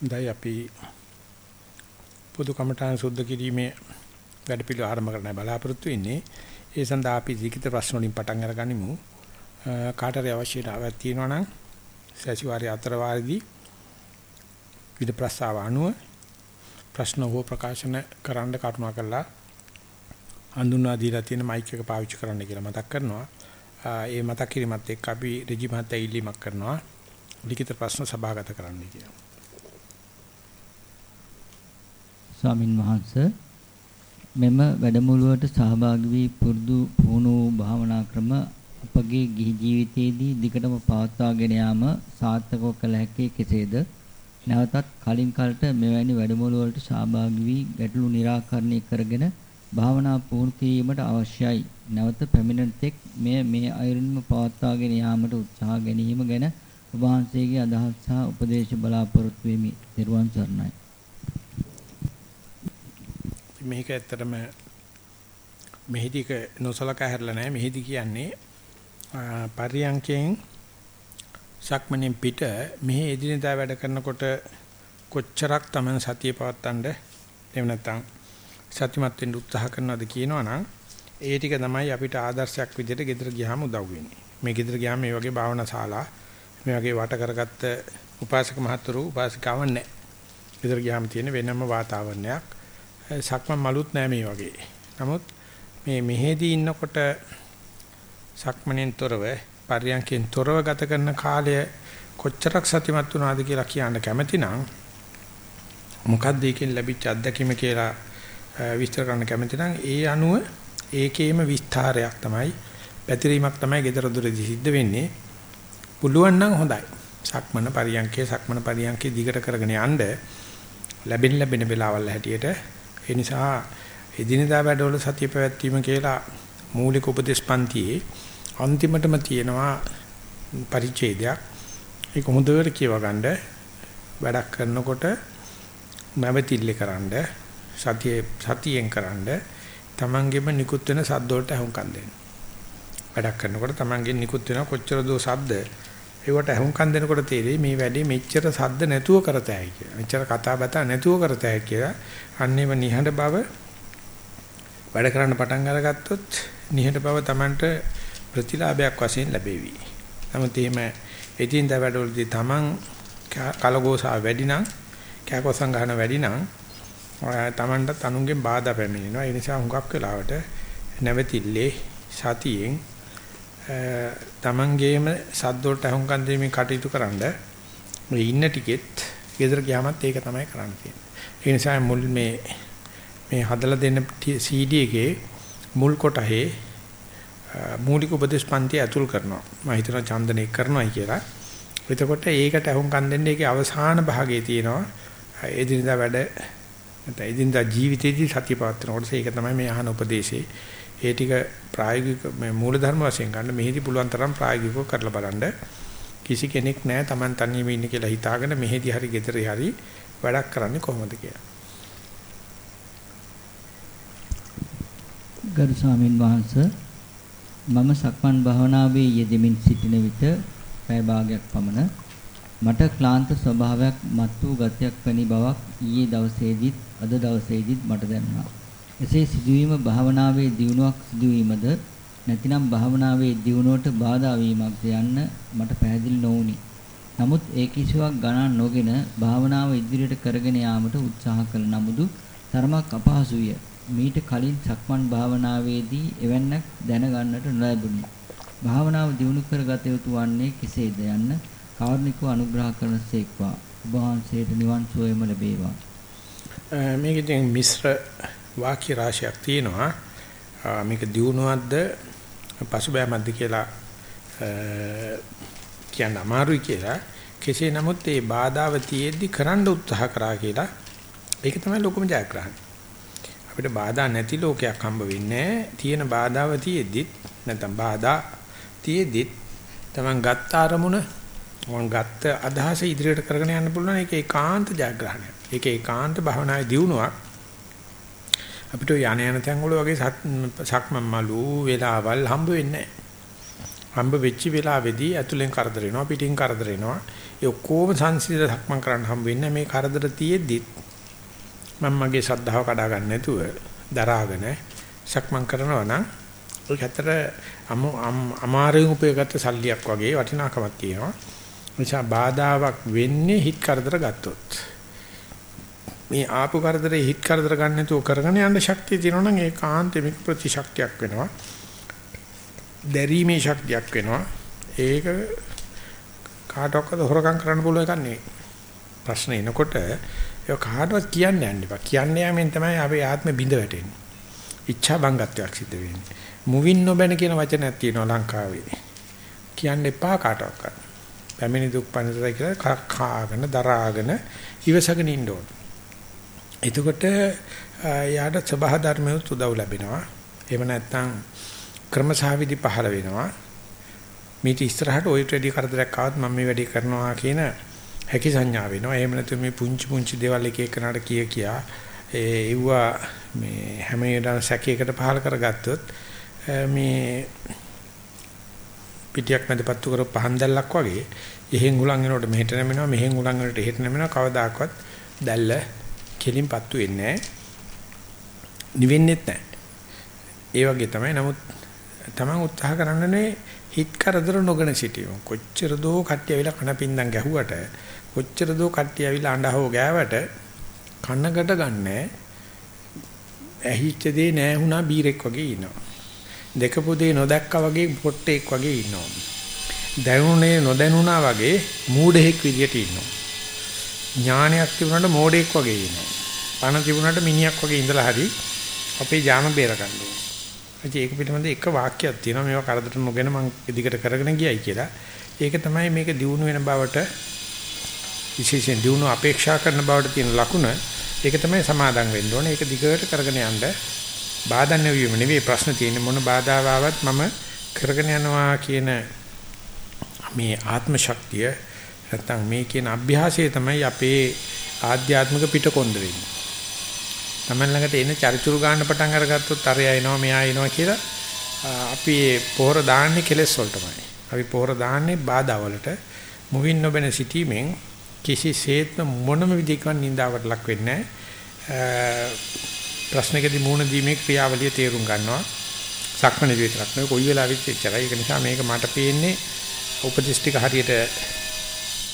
දැන් අපි පොදු කමඨාන් සුද්ධ කිරීමේ වැඩ පිළිවෙල ආරම්භ කරන්න බලාපොරොත්තු වෙන්නේ. ඒ සඳහා අපි ලිඛිත ප්‍රශ්න වලින් පටන් අරගනිමු. කාටරි අවශ්‍යතාවයක් තියෙනවා නම් සැසිවාරයේ අතර වාරදී විද ප්‍රස්තාව අනුව ප්‍රශ්න හෝ ප්‍රකාශන කරන්න කරුණා කළා හඳුන්වා දීලා තියෙන මයික් එක පාවිච්චි කරන්න කියලා මතක් කරනවා. ඒ මතක් කිරීමත් එක්ක අපි රජි මහත්තයා ඉල්ලීමක් කරනවා. ලිඛිත ප්‍රශ්න සභාගත කරන්න කියලා. ස්වාමින් වහන්සේ මෙම වැඩමුළුවට සහභාගී වී පුරුදු පුහුණු භාවනා ක්‍රම අපගේ ගිහි ජීවිතයේදී දිගටම පවත්වාගෙන යාම සාර්ථකව කළ හැකි කෙසේද? නැවතත් කලින් කලට මෙවැනි වැඩමුළුවලට සහභාගී වී ගැටලු निराකරණය කරගෙන භාවනා පුහුණු කිරීමට අවශ්‍යයි. නැවත පැමිණෙන තෙක් මෙය මේ අයුරින්ම පවත්වාගෙන යාමට උත්සාහ ගැනීම ගැන ඔබ වහන්සේගේ අදහස් සහ උපදේශ බලාපොරොත්තු වෙමි. ත්වන් සරණයි. මේක ඇත්තටම මෙහිදීක නොසලකා හැරලා නැහැ. මෙහිදී කියන්නේ පරියංකයෙන් සක්මණෙන් පිට මෙහි එදිනෙදා වැඩ කරනකොට කොච්චරක් Taman සතිය පවත්තන්න එහෙම නැත්නම් සතිමත් වෙන්න උත්සාහ කරනවද කියනවනම් ඒ ටික තමයි අපිට ආදර්ශයක් විදිහට ගෙදර ගියාම උදව් වෙන්නේ. මේ ගෙදර ගියාම මේ වගේ භාවනා ශාලා මේ වගේ වට කරගත්ත උපාසක මහතුරු උපාසිකාවන් නැහැ. ගෙදර ගියාම තියෙන වෙනම වාතාවරණයක්. සක්මන් මලුත් නැහැ මේ වගේ. නමුත් මේ මෙහෙදී ඉන්නකොට සක්මණෙන් තොරව පර්යංකෙන් තොරව ගත කරන කාලය කොච්චරක් සතිමත් වුණාද කියලා කියන්න කැමැති නම් මොකක්ද ඒකෙන් ලැබිච්ච අත්දැකීම කියලා විස්තර කරන්න කැමැති නම් ඒ අනුව ඒකේම විස්තරයක් තමයි පැතිරීමක් තමයි gedara duredi සිද්ධ වෙන්නේ. පුළුවන් නම් හොඳයි. සක්මන පරියංකේ සක්මන පරියංකේ දිගට කරගෙන යන්න. ලැබෙන ලැබෙන වෙලාවල් හැටියට ඒ නිසා එදිනදා වැඩවල සතිය පැවැත්වීම කියලා මූලික උපදේශ පන්තියේ අන්තිමටම තියෙනවා පරිච්ඡේදයක්. ඒක හොඳට කියව ගන්න වැඩක් කරනකොට නැවතිල්ල කරන්න සතිය සතියෙන් කරන්න තමන්ගෙම නිකුත් වෙන සද්ද වලට අහුම්කම් දෙන්න. වැඩක් කරනකොට තමන්ගෙන් නිකුත් වෙන කොච්චර දෝ සද්ද ඒවට අහුම්කම් දෙනකොට තේරෙයි මේ වැඩේ මෙච්චර සද්ද නැතුව කරතයි කියලා. මෙච්චර කතා බතා නැතුව කරතයි කියලා. අන්නේම නිහඬ බව වැඩ කරන්න පටන් අරගත්තොත් නිහඬ බව Tamanට ප්‍රතිලාභයක් වශයෙන් ලැබෙවි. නමුත් එහෙම එදින්ද වැඩවලදී Taman කලගෝසා වැඩි නම් කෑකොසම් ගන්න වැඩි නම් Tamanට තනුන්ගෙන් බාධා පැමිණෙනවා. ඒ නිසා හුඟක් වෙලාවට නැවතිල්ලේ සතියෙන් Tamanගේම සද්දෝට අහුම්කම් දෙමින් කටයුතු කරන්න මේ ඉන්න ටිකෙත් ගෙදර ගියාමත් ඒක තමයි කරන්න තියෙන්නේ. ඒ නිසා මුල් මේ මේ හදලා දෙන CD එකේ මුල් කොටහේ මූලික උපදේශ පන්ති ඇතුල් කරනවා. මම හිතනවා චන්දන එක් කරනවායි කියලා. එතකොට ඒකට අහුම්කම් දෙන්නේ ඒකේ අවසාන භාගයේ තියෙනවා. එදිනදා වැඩ නැත්නම් එදිනදා ජීවිතයේදී සතිය පවත්වනකොට ඒක තමයි මේ අහන උපදේශේ. ඒ ටික ප්‍රායෝගික මේ මූලධර්ම වශයෙන් ගන්න මෙහිදී පුළුවන් තරම් ප්‍රායෝගිකව කරලා බලන්න. කිසි කෙනෙක් නැහැ Taman තනියම ඉන්න කියලා හිතාගෙන මෙහෙදි හරි ගෙදරේ හරි වැඩක් කරන්නේ කොහොමද කියලා. ගරු ස්වාමින් වහන්සේ මම සක්මන් භාවනාවේ යෙදෙමින් සිටින විට පැය භාගයක් පමණ මට ක්ලාන්ත ස්වභාවයක් මත් වූ ගතියක් වැනි බවක් ඊයේ දවසේදීත් අද දවසේදීත් මට දැනුණා. එසේ සිදුවීම භාවනාවේ දියුණුවක් සිදුවීමද නැතිනම් භාවනාවේ දියුණුවට බාධා වීමක්ද යන්න මට පැහැදිලි නොවුනි. නමුත් ඒ කිසිවක් ගණන් නොගෙන භාවනාව ඉදිරියට කරගෙන යාමට උත්සාහ කළ නමුදු තරමක් අපහසුය. මීට කලින් සක්මන් භාවනාවේදී එවන්නක් දැනගන්නට නොලැබුණි. භාවනාව දියුණු කරගත යුතු වන්නේ කෙසේද යන්න කාරුණිකව අනුග්‍රහ කරන සේක්වා. ඔබ වහන්සේට නිවන් සුවයම ලැබේවා. මේකෙන් මිශ්‍ර වාක්‍ය රාශියක් තියෙනවා. මේක දියුණුවක්ද පසුබෑමක්ද කියලා කියන්න අමාරුයි කියලා. කෙසේ නමුත් මේ බාධාව තියෙද්දි කරන්න උත්සාහ කරා කියලා ඒක තමයි ලොකුම ජයග්‍රහණය. අපිට බාධා නැති ලෝකයක් හම්බ වෙන්නේ තියෙන බාධාව තියෙද්දිත් නැත්නම් බාධා තියෙද්දිත් තමන් ගත්ත අරමුණ මම ගත්ත අදහස ඉදිරියට කරගෙන යන්න පුළුවන් ඒක ඒකාන්ත ජයග්‍රහණයක්. ඒක ඒකාන්ත භවනායේ දියුණුවක්. අපිට යන යන තැන් වල වගේ සක්මන් මලු වෙලාවල් හම්බ වෙන්නේ නැහැ. හම්බ වෙච්ච වෙලාවේදී ඇතුලෙන් කරදර වෙනවා පිටින් කරදර වෙනවා. ඒ ඔක්කොම සංසිඳ සක්මන් කරන්න හම් වෙන්නේ මේ කරදර තියෙද්දි මම මගේ ශ්‍රද්ධාව කඩා ගන්න නැතුව දරාගෙන සක්මන් කරනවා නම් ඒක ඇත්තට අමාරුවෙන් උපයගත්ත සල්ලියක් වගේ වටිනාකමක් තියෙනවා. නිසා බාධාවක් වෙන්නේ හිත කරදර ගත්තොත්. මේ ආපු කරදරේ හිත කරදර ගන්න නැතුව කරගෙන යන්න ශක්තිය තියෙනවා නම් ඒකාන්තෙමික ප්‍රතිශක්තියක් වෙනවා. දැරීමේ ශක්තියක් වෙනවා. ඒක කාටවත් හොරකම් කරන්න පුළුවන් එකක් නෙවෙයි. ප්‍රශ්න එනකොට ඒක කාටවත් කියන්න යන්න එපා. කියන්න යමින් තමයි අපේ ආත්මෙ බිඳ වැටෙන්නේ. ඉච්ඡා බංගත්වයක් සිද්ධ වෙන්නේ. මුවින් නොබැන කියන වචනයක් තියෙනවා ලංකාවේ. කියන්න එපා කාටවත්. පැමිණි දුක් පනිතයි කියලා කාගෙන දරාගෙන ඉවසගෙන ඉන්න ඕන. එතකොට යාට සබහ ධර්මයේ උදව් ලැබෙනවා. එහෙම නැත්නම් ක්‍රමසහවිදි පහළ වෙනවා. මේටි ඉස්සරහට ওই ට්‍රෙඩි කරදරයක් ආවත් මම මේ වැඩේ කරනවා කියන හැකි සංඥා වෙනවා. එහෙම නැත්නම් මේ පුංචි පුංචි දේවල් එක එකනට කිය කියා ඒ ඉවුවා මේ හැම වෙලාවෙම සැකයකට පහල කරගත්තොත් මේ පිටියක් මැදපත්තු කර පහන් දැල්ලක් වගේ එහෙන් උලන් එනකොට මෙහෙට නැමෙනවා මෙහෙන් උලන් වලට එහෙට නැමෙනවා කවදාකවත් දැල්ල කෙලින් පත්තු වෙන්නේ නැහැ නිවෙන්නේත් නැහැ. ඒ වගේ තමයි. නමුත් තමන් උත්සාහ කරන්නනේ හිත කරදර නොගෙන සිටීම කොච්චර දෝ කට්ටිය ඇවිල්ලා කනපින්දම් ගැහුවට කොච්චර දෝ කට්ටිය ඇවිල්ලා අඬහව ගෑවට කනකට ගන්නෑ. ඇහිච්ච දේ නෑ වුණා බීරෙක් වගේ ඉන්නවා. දෙකපු දේ නොදැක්කා වගේ පොට්ටෙක් වගේ ඉන්නවා. දැනුනේ නොදැනුණා වගේ මූඩෙක් විදියට ඉන්නවා. ඥානයක් තිබුණාට මෝඩෙක් වගේ ඉන්නවා පණ තිබුණාට මිනිහක් වගේ ඉඳලා හරි අපේ ඥාන බේර ගන්න ඕනේ ඒක පිළිබඳ එක වාක්‍යයක් තියෙනවා. මේවා කරදර නොගෙන මම ඉදිකට කරගෙන ගියයි කියලා. ඒක තමයි මේක දියුණු වෙන බවට විශේෂයෙන් දිනු අපේක්ෂා කරන බවට තියෙන ලකුණ. ඒක තමයි සමාදම් වෙන්න ඕනේ. ඒක දිගට කරගෙන යන්න බාධා නැවීම නෙවෙයි ප්‍රශ්න තියෙන්නේ. මොන බාධා ආවත් මම කරගෙන යනවා කියන මේ ආත්ම ශක්තිය නැත්නම් මේ කියන අභ්‍යාසය තමයි අපේ ආධ්‍යාත්මික පිටකොන්ද වෙන්නේ. Taman ළඟට එන චරිචුරු ගන්න පටන් අරගත්තොත් අරයා එනවා මෙයා එනවා කියලා අපි පොහොර දාන්නේ කෙලෙස් වලටමයි. අපි පොහොර දාන්නේ බාධා වලට මුවින් නොබෙන සිටීමෙන් කිසිසේත්ම මොනම විදිහකින් නින්දාවට ලක් වෙන්නේ නැහැ. ප්‍රශ්නකදී මූණ දීමේ ක්‍රියාවලිය තේරුම් ගන්නවා. සක්මණ විතරක් නෙවෙයි කොයි වෙලාවෙත් එච්චරයි. ඒක නිසා මේක මට පේන්නේ උපදේශ ටික හරියට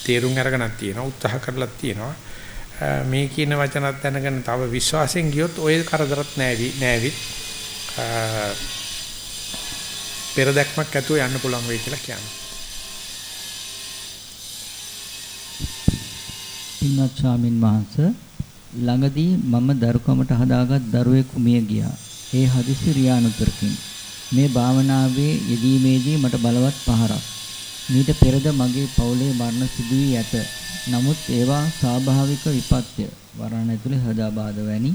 තේරුම් අරගෙනක් තියෙනවා. උත්සාහ කරලා තියෙනවා. මේ කියන වචනත් දැනගෙන තව විශ්වාසයෙන් ගියොත් ඔය කරදරත් නෑවි නෑවිත් පෙරදැක්මක් ඇතුව යන්න පුළුවන් වෙයි කියලා කියනවා. පින්වත් ස්වාමින් වහන්සේ ළඟදී මම දරුකමට හදාගත් දරුවෙකු මිය ගියා. ඒ හදිසි රියානුතරකින්. මේ භාවනාවේ යෙදීමේදී මට බලවත් පහරක්. මීට පෙරද මගේ පවුලේ මරණ සිදු වී ඇත. නමුත් ඒවා ස්වාභාවික විපත්‍ය. වරණ ඇතුලේ හදාබාධ වැනි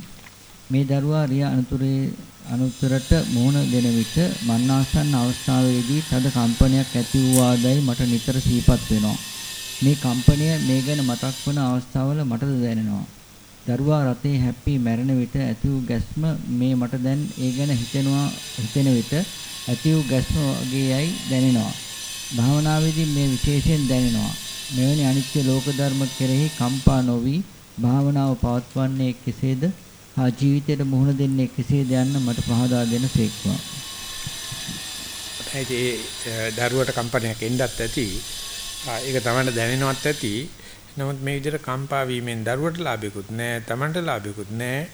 මේ දරුවා රිය අනුතරේ අනුතරට මුහුණ දෙන විට මන්නාසන්න අවස්ථාවේදී තද කම්පනයක් ඇති වූ ආදයි මට නිතර සිහිපත් වෙනවා. මේ කම්පනය මේ ගැන මතක් වන අවස්ථාවල මටද දැනෙනවා. දරුවා රතේ හැප්පී මැරෙන විට ඇති වූ ගැස්ම මේ මට දැන් ඒ ගැන හිතෙනවා හිතෙන විට ඇති වූ ගැස්ම වගේයයි දැනෙනවා. භාවනාවේදී මේ විශේෂයෙන් දැනෙනවා. මෙවැනි අනිත්‍ය ලෝක ධර්ම කෙරෙහි කම්පා නොවි භාවනාව පවත්වන්නේ කෙසේද? හා ජීවිතයට මුහුණ දෙන්නේ කෙසේද යන්න මට පහදා දෙන සේක්වා. ඒ දරුවට කම්පනයක් එන්නත් ඇති ඒක තමයි දැනෙනවත් ඇති. නමුත් මේ විදිහට කම්පා වීමෙන් දරුවට ලාභයක්වත් නැහැ, Tamanට ලාභයක්වත් නැහැ.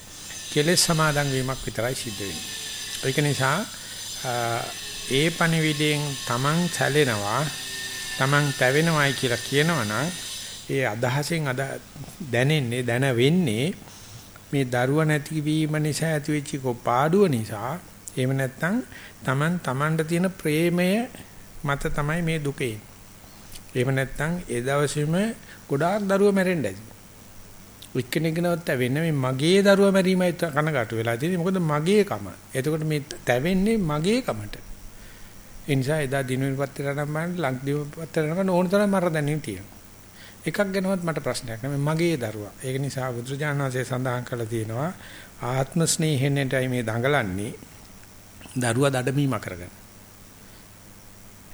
කෙලෙස් සමාදන් වීමක් විතරයි සිද්ධ වෙන්නේ. ඒක නිසා ඒ පණිවිඩයෙන් Taman සැලෙනවා, Taman පැවෙනවායි කියලා කියනවනම් ඒ අදහසෙන් අද දැනෙන්නේ දැන වෙන්නේ මේ දරුව නැතිවීම නිසා ඇතිවෙච්ච පාඩුව නිසා එහෙම නැත්නම් Taman Tamanට තියෙන ප්‍රේමය මත තමයි මේ දුකේ එහෙම නැත්නම් ඒ දවසේම ගොඩාක් දරුවෝ මැරෙන්න ඇති. එක්කෙනෙක්ගෙනවත් වෙන්නේ මේ මගේ දරුවා මැරීමයි කනගාටු වෙලා තියෙන්නේ. මොකද මගේ කම. එතකොට මේ තැවෙන්නේ මගේ කමට. ඒ නිසා එදා දිනුවිපත් පත්‍රය නම් මම ලක්දිව පත්‍රය නම් ඕන තරම් මර දැනෙන්න තියෙනවා. එකක් ගැනවත් මට ප්‍රශ්නයක් නෑ මගේ දරුවා. ඒක නිසා බුදුරජාණන් වහන්සේ සඳහන් කළා තියෙනවා ආත්ම ස්නේහෙන්නටයි මේ දඟලන්නේ දරුවා දඩමීම කරගෙන.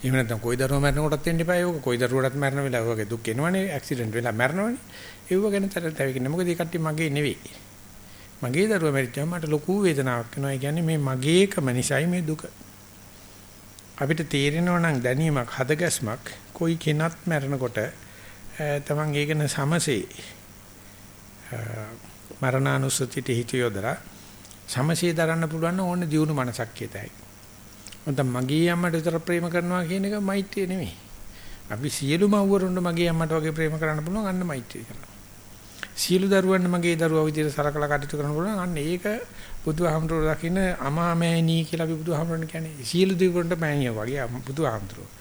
එහෙම නැත්නම් කොයි දරුවා මැරෙනකොටත් වෙන්න එපා ඒක. කොයි දරුවටත් මැරෙන වෙලාව වගේ දුක් එනවනේ ඇක්සිඩන්ට් වෙලා මැරෙනවනේ. ඒව ගැන තරතැවෙන්නේ. මොකද ඒ කට්ටිය මගේ නෙවෙයි. මගේ දරුවා මැරිච්චාම මට ලොකු වේදනාවක් එනවා. ඒ කියන්නේ මේ මගේකම නිසයි මේ දුක. අපිට තේරෙනවා නම් දැනීමක් හදගැස්මක් කොයි කෙනත් මැරෙනකොට තමන් ඒකන සමසේ මරණානුස්සතියට හිත යොදලා සමසේ දරන්න පුළුවන් ඕනේ දියුණු මනසක් කියතයි. නැත්නම් මගේ අම්මට විතර ප්‍රේම කරනවා කියන එක මෛත්‍රිය නෙමෙයි. අපි සියලු මව්වරුන්ට මගේ අම්මට වගේ ප්‍රේම කරන්න පුළුවන් අන්න මෛත්‍රිය කරනවා. සියලු දරුවන්ට මගේ දරුවා විදිහට සලකලා කටයුතු කරන්න පුළුවන් අන්න ඒක බුදුහාමුදුරුවෝ දකින්න අමාමෑණී කියලා අපි බුදුහාමුදුරන් කියන්නේ. සියලු දෙවිවරුන්ට මෑණියෝ වගේ බුදුහාමුදුරුවෝ.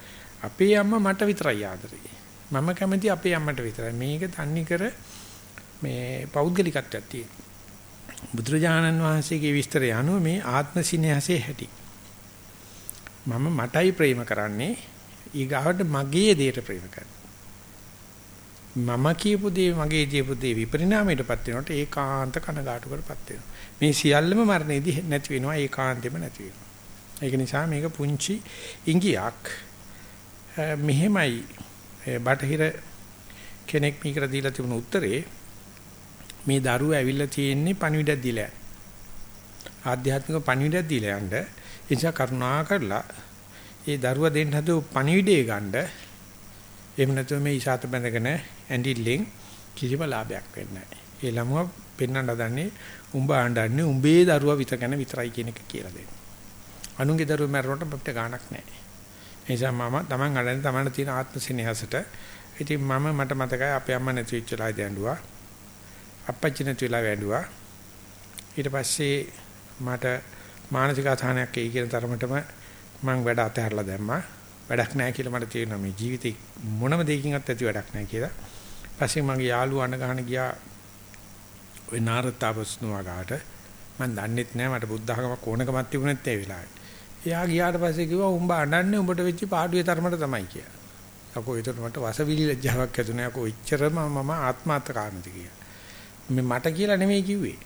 අපේ අම්මා මට විතරයි ආදරේ. මම කැමති අපේ අම්මට විතරයි. මේක තන්නේ කර මේ පෞද්ගලිකත්වයක් තියෙන. බුදුරජාණන් වහන්සේගේ විස්තරය අනුව මේ ආත්ම සිනහසේ හැටි. මම මටයි ප්‍රේම කරන්නේ ඊගාවට මගේ දේට ප්‍රේම කරන්නේ. මම කියපු දේ මගේ කියපු දේ විපරිණාමයටපත් වෙනකොට ඒකාන්ත කනගාටුකටපත් වෙනවා. මේ සියල්ලම මරණයේදී නැති වෙනවා ඒකාන්තෙම නැති වෙනවා. ඒක නිසා මේක පුංචි ඉංගියක් මෙහෙමයි බටහිර කෙනෙක් මේකට දීලා තිබුණු උත්තරේ මේ දරුවා ඇවිල්ලා තියෙන්නේ පණිවිඩයක් දීලා. ආධ්‍යාත්මික පණිවිඩයක් දීලා යන්න. ඒ නිසා කරුණා කරලා ඒ දරුවා දෙන්න හදපු පණිවිඩය ගන්න එහෙම නැත්නම් මේ ඉසాత බැඳගෙන ඇඬිල්ලෙන් කිසිම ලාභයක් වෙන්නේ නැහැ. ඒ ළමුවා පෙන්වන්න හදන්නේ උඹ ආණ්ඩන්නේ උඹේ දරුවා විත ගැන විතරයි කියන එක කියලා දෙන්න. අනුන්ගේ දරුවා මැරුණට අපිට ගාණක් නැහැ. ඒ නිසා මම Taman අඬන්නේ Tamanට තියෙන ආත්ම සිනහසට. ඉතින් මම මට මතකයි අපේ අම්මා නැති වෙච්ච වෙලාවේදී ඇඬුවා. අප්පච්චි නැති වෙලාවේ ඇඬුවා. ඊට පස්සේ මට මානසික අසහනයක් එයි කියන තරමටම මම වැඩ අතහැරලා දැම්මා. වැඩක් නැහැ කියලා මට තේරෙනවා මේ ජීවිතේ මොනම දෙයකින්වත් ඇති වැඩක් නැහැ කියලා. පස්සේ මගේ යාළුවා අඬ ගහන ගියා ওই නාරතාවස්නුවාගාට මම දන්නෙත් නැහැ මට බුද්ධ ධර්මයක් ඕනකමක් තිබුණෙත් ඒ වෙලාවේ. එයා ගියාට පස්සේ කිව්වා උඹ අඬන්නේ උඹට වෙච්ච පාඩුවේ තරමට තමයි කියලා. අකෝ ඒතර මට වසවිලි ලැජ්ජාවක් ඇතුණේ අකෝ ඉච්චරම මම ආත්මාර්ථකාරණද කියලා. මේ මට කියලා නෙමෙයි කිව්වේ.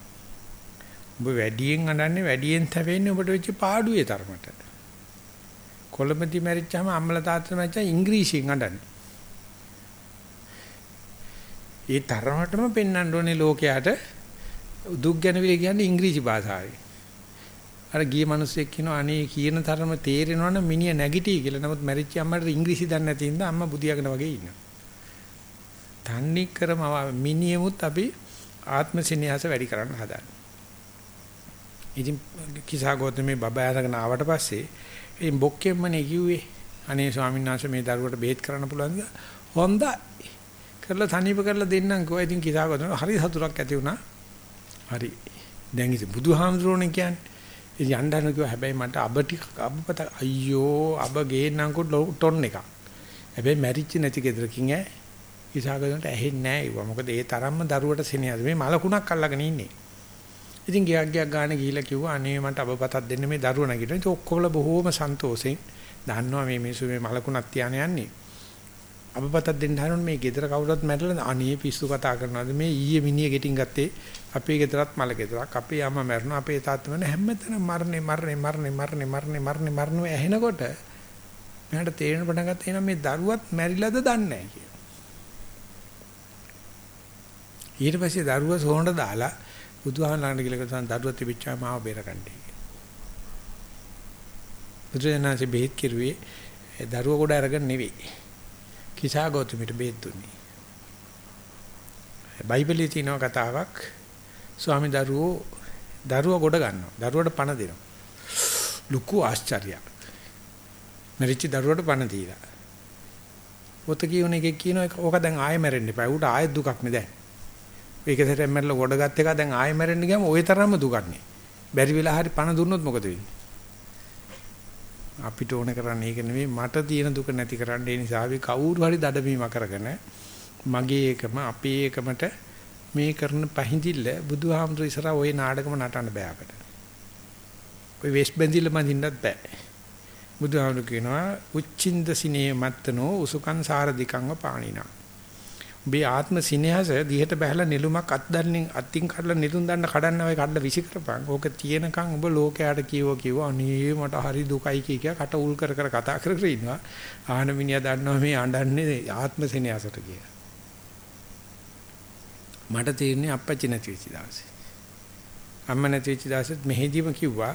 උඹ වැඩියෙන් අඬන්නේ වැඩියෙන් තැවෙන්නේ උඹට වෙච්ච පාඩුවේ තරමට. කොළඹදී මැරිච්චාම අම්මලා තාත්තලා මැරිච්චා ඉංග්‍රීසියෙන් අඬන්නේ. ඒ තරමටම පෙන්වන්න ඕනේ ලෝකයට දුක් ගැනවිල කියන්නේ ඉංග්‍රීසි භාෂාවෙන්. අර ගිය මිනිස්සෙක් කියනවා අනේ කියන තරම තේරෙනවනම් මිනිහ නැගිටී කියලා. නමුත් මැරිච්ච අම්මට ඉංග්‍රීසි දන්නේ නැති හින්දා අම්මා බුදියාගෙන වගේ ඉන්නවා. තන්නේ කරම මිනිහෙමුත් අපි ආත්ම සිනහස වැඩි කරන්න හදන්නේ. ඉතින් කිසා ගෝතමේ බබා අරගෙන ආවට පස්සේ ඉතින් බොක්කෙම්මනේ කිව්වේ අනේ ස්වාමීන් වහන්සේ මේ දරුවට බේත් කරන්න පුළුවන්ද? හොඳයි. කරලා තනියම කරලා දෙන්නම් කිව්වා. ඉතින් කිසා ගෝතම හරි සතුටක් ඇති වුණා. හරි. දැන් ඉතින් බුදුහාමුදුරෝනේ කියන්නේ. ඉතින් යන්නන කිව්වා හැබැයි මට අබ ටික අබපත අයියෝ අබ ගේන්නම්කො ටොන් එකක්. හැබැයි මැරිච්ච නැති ගෙදරකින් ඈ ඉසాగදන්ට ඇහෙන්නේ නැහැ ඒවා. මොකද ඒ තරම්ම දරුවට සෙනෙහස. මේ මලකුණක් අල්ලගෙන ඉන්නේ. ඉතින් ගියක් ගියක් ගාන ගිහිල්ලා කිව්වා අනේ මට අපපතක් දෙන්න මේ දරුවා නැගිටින. ඉතින් ඔක්කොම බොහෝම සන්තෝෂෙන් දන්නවා මේ මිනිස්සු මේ මලකුණක් තියාන යන්නේ. අපපතක් දෙන්න හරන මේ ගෙදර කවුරුත් මැරලා අනේ පිස්සු කතා කරනවාද මේ ඊයේ මිනිහ ගෙටින් ගත්තේ අපේ ගෙදරත් මල ගෙදරක් අපේ අම්මා මැරුණා අපේ තාත්තා මැරුණා හැමතැනම මරණේ මරණේ මරණේ මරණේ මරණේ මරණේ මරණේ ඇහෙනකොට මට තේරෙන පටන් ගත්තා එහෙනම් මේ දරුවත් මැරිලාද දන්නේ නැහැ කියලා. ඊට පස්සේ දරුවා සෝහනට දාලා බුදුහාමලාට කියලා කිව්වා දරුවා තිබිච්චා මාව බේරගන්නයි. බුදුරජාණන්සේ බෙහෙත් කිරුවේ දරුවා කොට අරගෙන නෙවෙයි. කිසා ගෞතමයට බෙහෙත් දුන්නේ. බයිබලයේ තියෙන කතාවක් ස්වාමි දරුවෝ දරුවා ගොඩ ගන්නවා. දරුවට පණ දෙනවා. ලুকু ආශ්චර්යයක්. මරිච්ච දරුවට පණ දීලා. ඔත කියුණ එකේ කියන එක ඕක දැන් ආයෙ මැරෙන්න එපා. ඌට ආයෙ දුකක් නේ දැන්. ඒක සැරෙන් මැරලා ගොඩ ගත් එක දැන් ආයෙ මැරෙන්න ගියාම ওই තරම්ම දුකක් නේ. බැරි වෙලා හරි පණ දුන්නොත් මොකද වෙන්නේ? අපිට ඕන කරන්නේ ඒක නෙවෙයි මට තියෙන දුක නැති කරන්න ඒ නිසා අපි කවුරු හරි දඩමීම කරගෙන මගේ එකම අපේ එකමට මේ කරන පහඳිල්ල බුදුහාමුදුර ඉස්සරහ ওই නාටකම නටන්න බෑ අපිට. ওই වෙස් බැඳිල්ල මඳින්නත් බෑ. බුදුහාමුදුර කියනවා උච්චින්ද සිනේ මත්තනෝ උසුකං සාරධිකංව පාණිනා. උඹේ ආත්ම සිනහස දිහට බහැලා නිලුමක් අත් දන්නේ අත්ින් කඩලා නිලුම් දන්න කඩන්න ඔය කඩලා විසි කරපන්. ඕක තියෙනකන් උඹ ලෝකයට කියව කිව්ව අනේ මට හරි දුකයි කිය කිය කට උල් කර කර කතා කර කර ඉන්නවා. ආහන මිනිහා දන්නවා මේ අඬන්නේ ආත්ම සිනහසට කියලා. මට තේරෙන්නේ අපච්චි නැති වෙච්ච දවසේ. අම්ම නැති වෙච්ච දවසෙත් මෙහෙදීම කිව්වා.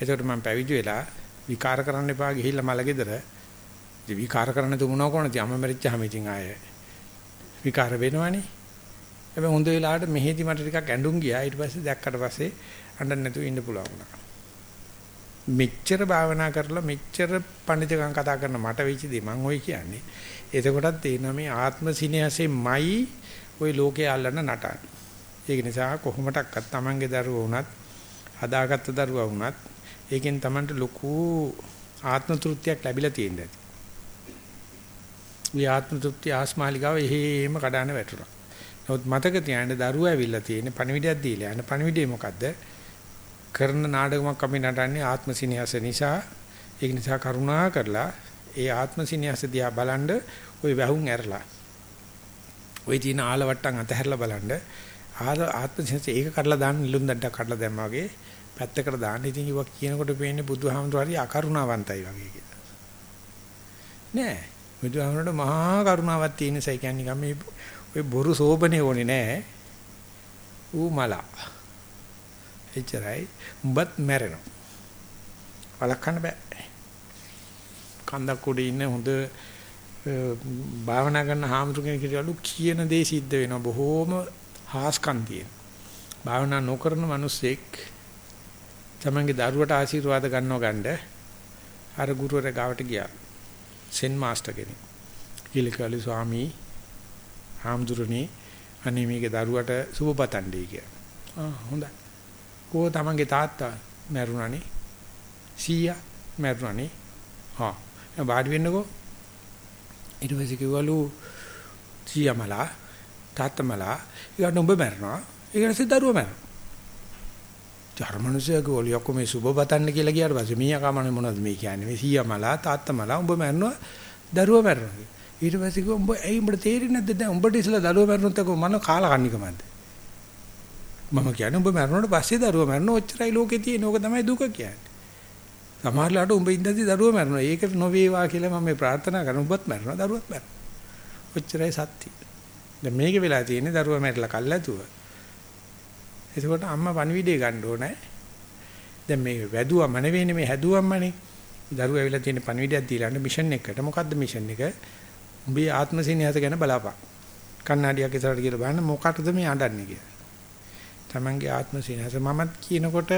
එතකොට මම පැවිදි වෙලා විකාර කරන්න එපා ගිහිල්ලා මල ගෙදර. ඉතින් විකාර කරන්න දුමුණා කොහොමද? අම්ම මැරිච්චාම ඉතින් ආයේ විකාර වෙනවනේ. හැබැයි හොඳ වෙලාවට මෙහෙදි මට ටිකක් ඇඬුම් ගියා. ඊට පස්සේ දැක්කට පස්සේ අඬන්න නැතුව ඉන්න පුළුවන් වුණා. මෙච්චර භාවනා කරලා මෙච්චර පඬිතුකම් කතා කරන මට වෙච්ච දේ මම ඔය කියන්නේ. එතකොටත් තේරෙනවා මේ ආත්ම සිනහසෙමයි ওই ලෝකේ අල්ලන්න නටන්නේ. ඒක නිසා කොහොමඩක්වත් Tamange දරුවෝ වුණත් හදාගත්ත දරුවා වුණත් ඒකෙන් Tamanට ලොකු ආත්ම තෘප්තියක් ලැබිලා තියෙනවා. ඒ ආත්ම තෘප්තිය ආස්මාලිකාව එහෙම කඩාන වැටුණා. නමුත් මතක තියාගන්න දරුවා ඇවිල්ලා තියෙන්නේ පණිවිඩයක් දීලා. යන පණිවිඩය මොකද්ද? කරන නාටකමක් අපි නටන්නේ ආත්ම සිනහස නිසා. ඒක නිසා කරුණා කරලා ඒ ආත්ම සිනහස දිහා බලනද ওই වැහුම් ඇරලා. ওই තියෙන ආලවට්ටම් අතහැරලා බලනද ආර ආත්ම සිනහස ඒක කඩලා දාන්න නිලුම් දඩක් කඩලා දැම්මා වගේ පැත්තකට දාන්න. ඉතින් ඒක කියනකොට පේන්නේ බුදුහාමුදුරුවෝ හරි අකරුණාවන්තයි වගේ කියලා. නෑ බුදුහාමරට මහා කරුණාවක් තියෙන නිසා කියන්නේ නිකන් මේ ඔය බොරු සෝබනේ ඕනේ නෑ. ඌ මලා. එච්චරයි. උඹත් මැරෙනවා. වලක්වන්න බෑ. කන්දක් උඩ ඉන්න හොඳ භාවනා කරන හාමුදුර කෙනෙක් කියලාලු කියන දේ සිද්ධ වෙනවා බොහෝම හාස්කම් තියෙන. භාවනා නොකරන මිනිස්සෙක් තමන්ගේ දරුවට ආශිර්වාද ගන්නව ගන්න අර ගුරුවරයා ගාවට ගියා. සෙන් මාස්ටර් කෙනෙක්. ඊළකලි ස්වාමී හාමුදුරනේ අනේ මේකේ දරුවට සුබ පතන්නේ කියලා. ආ හොඳයි. කෝ තමන්ගේ තාත්තා මැරුණානේ. සීයා මැරුණානේ. හා වාඩි වෙන්නකෝ. ඊට පස්සේ කිව්වලු සීයා මලා තාත්තා මලා ඊට උඹ මැරෙනවා. ඊට පස්සේ දරුවා මැරෙනවා. ධර්මනුසයගේ ඔලිය ඔක්කොම මේ සුබ බතන්න කියලා ගියාට පස්සේ මීයා කමන්නේ මොනවද මේ කියන්නේ? මේ සීයා මලා තාත්තා මලා උඹ මැරෙනවා දරුවා මැරෙනවා ඊට පස්සේ කිව්වා උඹ ඇයි උඹට තේරෙන්නේ නැද්ද? දැන් උඹට ඉස්සලා දරුවා මැරුණොත් එක්ක මන කාලා කන්නිකමද මම කියන්නේ උඹ මැරුණාට පස්සේ දරුවා මැරෙනවා ඔච්චරයි ලෝකේ තියෙන ඕක තමයි දුක කියන්නේ. සමහරලාට උඹ ඉඳන්දි දරුවා මැරෙනවා ඒක නොවේවා කියලා මම මේ ප්‍රාර්ථනා කරන උඹත් මැරෙනවා දරුවත් මැරෙනවා ඔච්චරයි සත්‍ය. දැන් මේක වෙලා තියෙන්නේ දරුවා මැරිලා කල්ලාතුව එතකොට අම්මා පණිවිඩය ගන්න ඕනේ. දැන් මේ වැදුවම නෙවෙයිනේ මේ හැදුවම්මනේ. දරුවා ඇවිල්ලා තියෙන පණිවිඩයක් දීලා ඉන්න මිෂන් එකකට. මොකද්ද මිෂන් එක? උඹේ ආත්ම සිනහස ගැන බලාපන්. කන්නඩියක් ඉස්සරහට කියලා බලන්න මොකටද මේ අඬන්නේ කියලා. Tamange ආත්ම සිනහස මමත් කියනකොට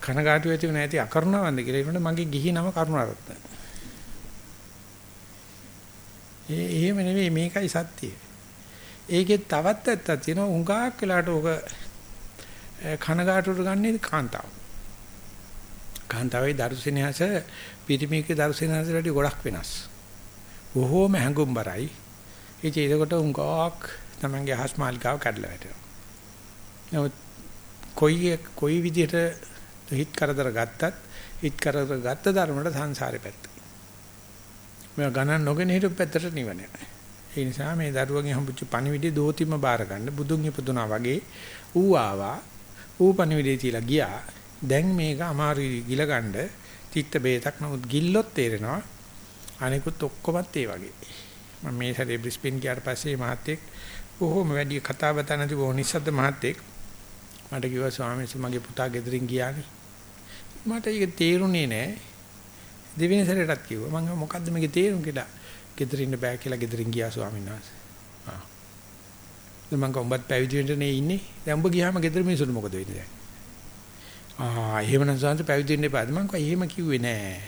කනගාටු වෙති නැති අකරුණාවන්ද කියලා ඒකට මගේ ගිහි නම කරුණාරත්න. ඒ එහෙම නෙවෙයි මේකයි සත්‍යය. ඒකේ තවත් ඇත්තක් තියෙනවා උඟාක් වෙලාට ඕක කනගාටුවට ගන්නේ කාන්තාව. කාන්තාවේ දර්ශනයස පිරිමිකේ දර්ශනයස වලට ගොඩක් වෙනස්. බොහෝම හැඟුම්බරයි. ඉතින් ඒකට උඟාක් තමන්ගේ අහස් මාලිකාව කඩලා වැටෙනවා. නමුත් කොයි කොයි විදිහට හිත කරදර ගත්තත් හිත කරදර ගත්ත ධර්මවල සංසාරේ පැත්ත. මේ ගණන් නොගෙන හිටු පැත්තට නිවන්නේ. ඒ නිසා මේ දරුවගේ හම්බුච්ච පණිවිඩය දෝතිම බාර ගන්න බුදුන් ඉපදුනා වගේ ඌ ආවා. ඌ පණිවිඩය තියලා ගියා. දැන් මේක අමාරුයි ගිල ගන්න. තිත්ත බේතක් නමුත් ගිල්ලොත් තේරෙනවා. අනිකුත් ඔක්කොමත් ඒ වගේ. මම මේ සැරේ බ්‍රිස්බේන් ගියාට පස්සේ මහත්තයෙක් බොහොම වැඩි කතා බතා නැති බොහොම නිස්සද්ද මහත්තයෙක්? මට කිව්වා ස්වාමීන් වහන්සේ මගේ පුතා ගෙදරින් ගියානේ. මට ඒක තේරුනේ නෑ. දෙවෙනි සැරේටත් කිව්වා මම මොකද්ද මේකේ තේරුම් කියලා? ගෙදර ඉන්න බෑ කියලා ගෙදරින් ගියා ස්වාමීන් වහන්සේ. ආ. දැන් මම කොම්බත් පැවිදි වෙන්නනේ ඉන්නේ. දැන් උඹ ගියාම ගෙදර මිනිස්සුන්ට මොකද වෙන්නේ දැන්? ආ එහෙමනම් සාන්ත පැවිදි වෙන්න එපා. මම කිව්වා එහෙම කිව්වේ නෑ.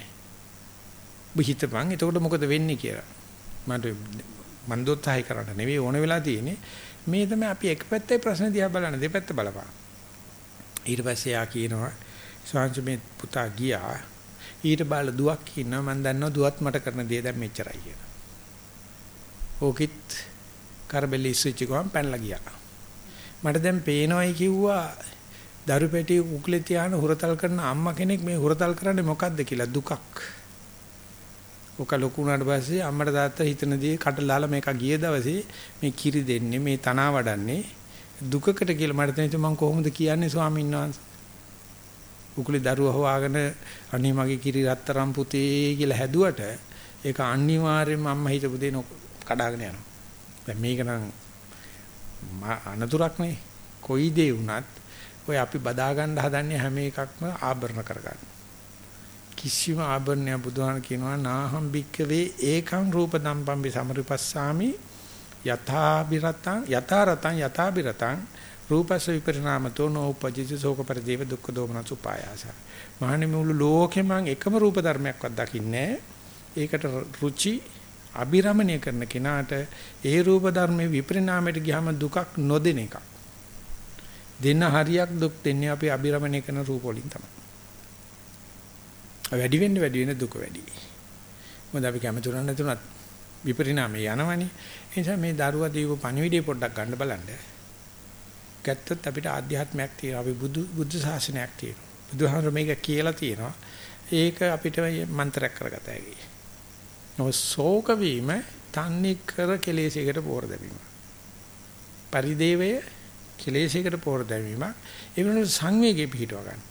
ඔබ හිතපන් එතකොට මොකද වෙන්නේ කියලා. මට මන් දොත්හයි කරන්න නෙවෙයි ඕන වෙලා තියෙන්නේ. මේ තමයි අපි එක පැත්තේ ප්‍රශ්න දිහා බලන දෙපැත්ත බලපන්. ඊට පස්සේ යා කියනවා ස්වාමීන් මේ පුතා ගියා ඊට බාල දුවක් ඉන්නවා මම දන්නවා දුවත් මට කරන දේ දැන් මෙච්චරයි කියලා. ඕකිත් කරබෙලි ස්විච් එකම පැනලා ගියා. මට දැන් පේනවයි කිව්වා දරු පෙටි උකුලේ තියාන හුරතල් කරන අම්මා කෙනෙක් මේ හුරතල් කරන්නේ මොකද්ද කියලා දුකක්. ඔක ලොකු වුණාට පස්සේ අම්මට තාත්තා හිතනදී කටලාලා මේක ගිය දවසේ මේ කිරි දෙන්නේ මේ තනවා වඩන්නේ දුකකට කියලා මට තේරෙන්නේ මම කොහොමද කියන්නේ ස්වාමීන් වහන්සේ. උකුලේ දරුවා හොයාගෙන අනේ මගේ කිරි රත්තරන් පුතේ කියලා හැදුවට ඒක අනිවාර්යයෙන්ම අම්මා හිතපු දේ කඩාගෙන යනවා. දැන් මේක නම් අනතුරක් නේ. කොයි දේ වුණත් ඔය අපි බදා ගන්න හදන්නේ හැම එකක්ම ආභරණ කරගන්න. කිසිම ආභරණයක් බුදුහාම කියනවා නාහම් භික්කවේ ඒකං රූප දම්පම්බි සමරිපස්සාමි යථාබිරතං යථාරතං යථාබිරතං රූපස විපරිණාමතෝ නෝපජිත සෝක පරිදේව දුක්ඛ දෝමනස උපායාස. මහණෙනි මුළු ලෝකෙම එකම රූප ධර්මයක්වත් දකින්නේ ඒකට රුචි අබිරමණය කරන කෙනාට ඒ රූප ධර්මයේ විපරිණාමයට ගියාම දුකක් නොදෙන එකක්. දෙන්න හරියක් දුක් දෙන්නේ අපි අබිරමණය කරන රූප වලින් තමයි. වැඩි වෙන්න වැඩි වෙන දුක වැඩි. මොකද අපි කැමති උනන නැතුණත් විපරිණාමය යනවනේ. ඒ නිසා මේ දරුවා දීපු පණිවිඩය පොඩ්ඩක් ගන්න බලන්න. ගත්තොත් අපිට ආධ්‍යාත්මයක් තියෙනවා. අපි බුදු බුද්ධ ශාසනයක් තියෙනවා. බුදුහාමර මේක කියලා තියෙනවා. ඒක අපිට මන්ත්‍රයක් කරගත හැකියි. නොසෝක වීම තන්නේ කර කෙලෙසයකට පෝර දැමීම. පරිදේවය කෙලෙසයකට පෝර දැමීම. ඒ වෙනුවට සංවේගය පිහිටව ගන්න.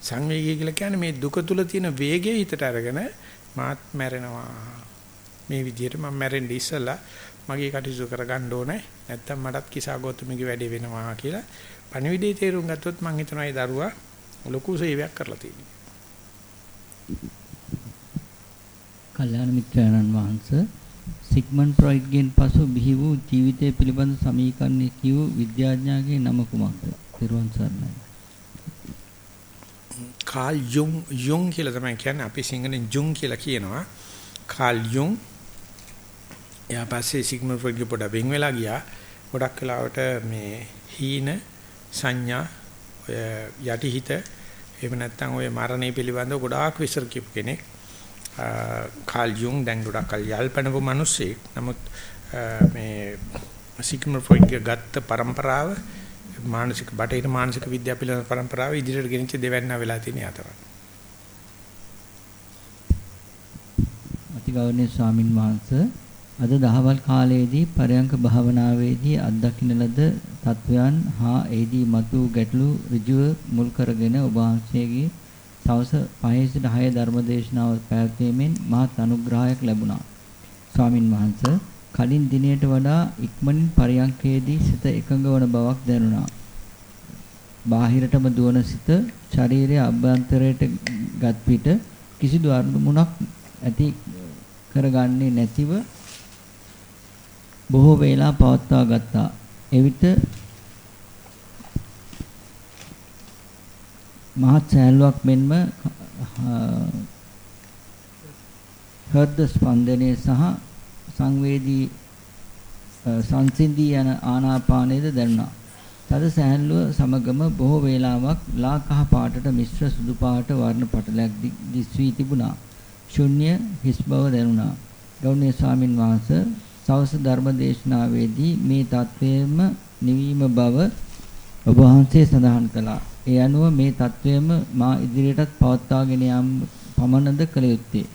සංවේගය කියලා කියන්නේ මේ දුක තුල තියෙන වේගය හිතට අරගෙන මාත් මැරෙනවා. මේ විදිහට මම මැරෙන්න ඉස්සලා මගේ කටයුතු කරගන්න ඕනේ. නැත්තම් මටත් කිසා ගෞතමගේ වැඩේ වෙනවා කියලා පණිවිඩේ තේරුම් ගත්තොත් මම හිතනවා ඒ දරුවා ලොකු සේවයක් කරලා තියෙනවා. කල්‍යාණ මිත්‍රයන්න් වහන්සේ සිග්මන්ඩ් ෆ්‍රොයිඩ්ගෙන් පසු බිහි වූ ජීවිතය පිළිබඳ සමීකරණය කියු විද්‍යාඥයාගේ නම කුමක්ද? පිරුවන් සරණයි. කාල් යුන් යුන් කියලා තමයි කියන්නේ අපි සිංහලෙන් ජුන් කියලා කියනවා. කාල් යුන් එයා පස්සේ සිග්මන්ඩ් ෆ්‍රොයිඩ්ගේ පොඩ වෙන් වෙලා ගියා. ගොඩක් වෙලාවට මේ හීන සංඥා ඔය යටිහිත එහෙම නැත්නම් ඔය මරණය පිළිබඳව ගොඩාක් විස්තර කියපු කෙනෙක්. කාල් යුන් දැන් ගොඩක් කල් යල්පනපු මිනිස්සෙක්. නමුත් මේ සිග්මන්ඩ් ෆ්‍රොයිඩ්ගේ ගත්ත પરම්පරාව මානසික බටහිර මානසික විද්‍යාව පිළිබඳ પરම්පරාව ඉදිරියට ගෙනිච්ච දෙවැන්න වෙලා තියෙන යතවන. අතිගෞරවනීය ස්වාමින් වහන්සේ අද දහවල් කාලයේදී පරයන්ක භාවනාවේදී අත්දකින්න ලද තත්වයන් හා එෙහිදී මතු ගැටලු ඍජුව මුල් කරගෙන ඔබ වහන්සේගේ සවස 5 සිට 6 ධර්මදේශනාව පැවැත්වීමෙන් මහත් අනුග්‍රහයක් ලැබුණා. ස්වාමින් වහන්සේ කලින් දිනයට වඩා ඉක්මනින් පරියන්කේදී සිත එකඟ වන බවක් දැනුණා. බාහිරටම දුවන සිත ශරීරයේ අභ්‍යන්තරයට ගත් පිට කිසිදු අරමුණක් ඇති කරගන්නේ නැතිව බොහෝ වේලා පවත්වා ගත්තා. එවිට මහත් සෑල්ලුවක් මෙන්ම හෘද ස්පන්දනයේ සහ සංවේදී සංසිඳී යන ආනාපානයේද දැනුණා. තද සෑහළුව සමගම බොහෝ වේලාවක් ලා කහ පාටට මිශ්‍ර සුදු පාට වර්ණ පටලයක් දිස් වී තිබුණා. ශුන්‍ය හිස් බව දැනුණා. ගෞණීය ස්වාමින් වහන්සේ සවස ධර්ම දේශනාවේදී මේ தത്വයේම නිවීම බව ඔබ වහන්සේ සඳහන් කළා. ඒ අනුව මේ தත්වයම මා ඉදිරියටත් පවත්වාගෙන යාම පමණද කළ යුත්තේ.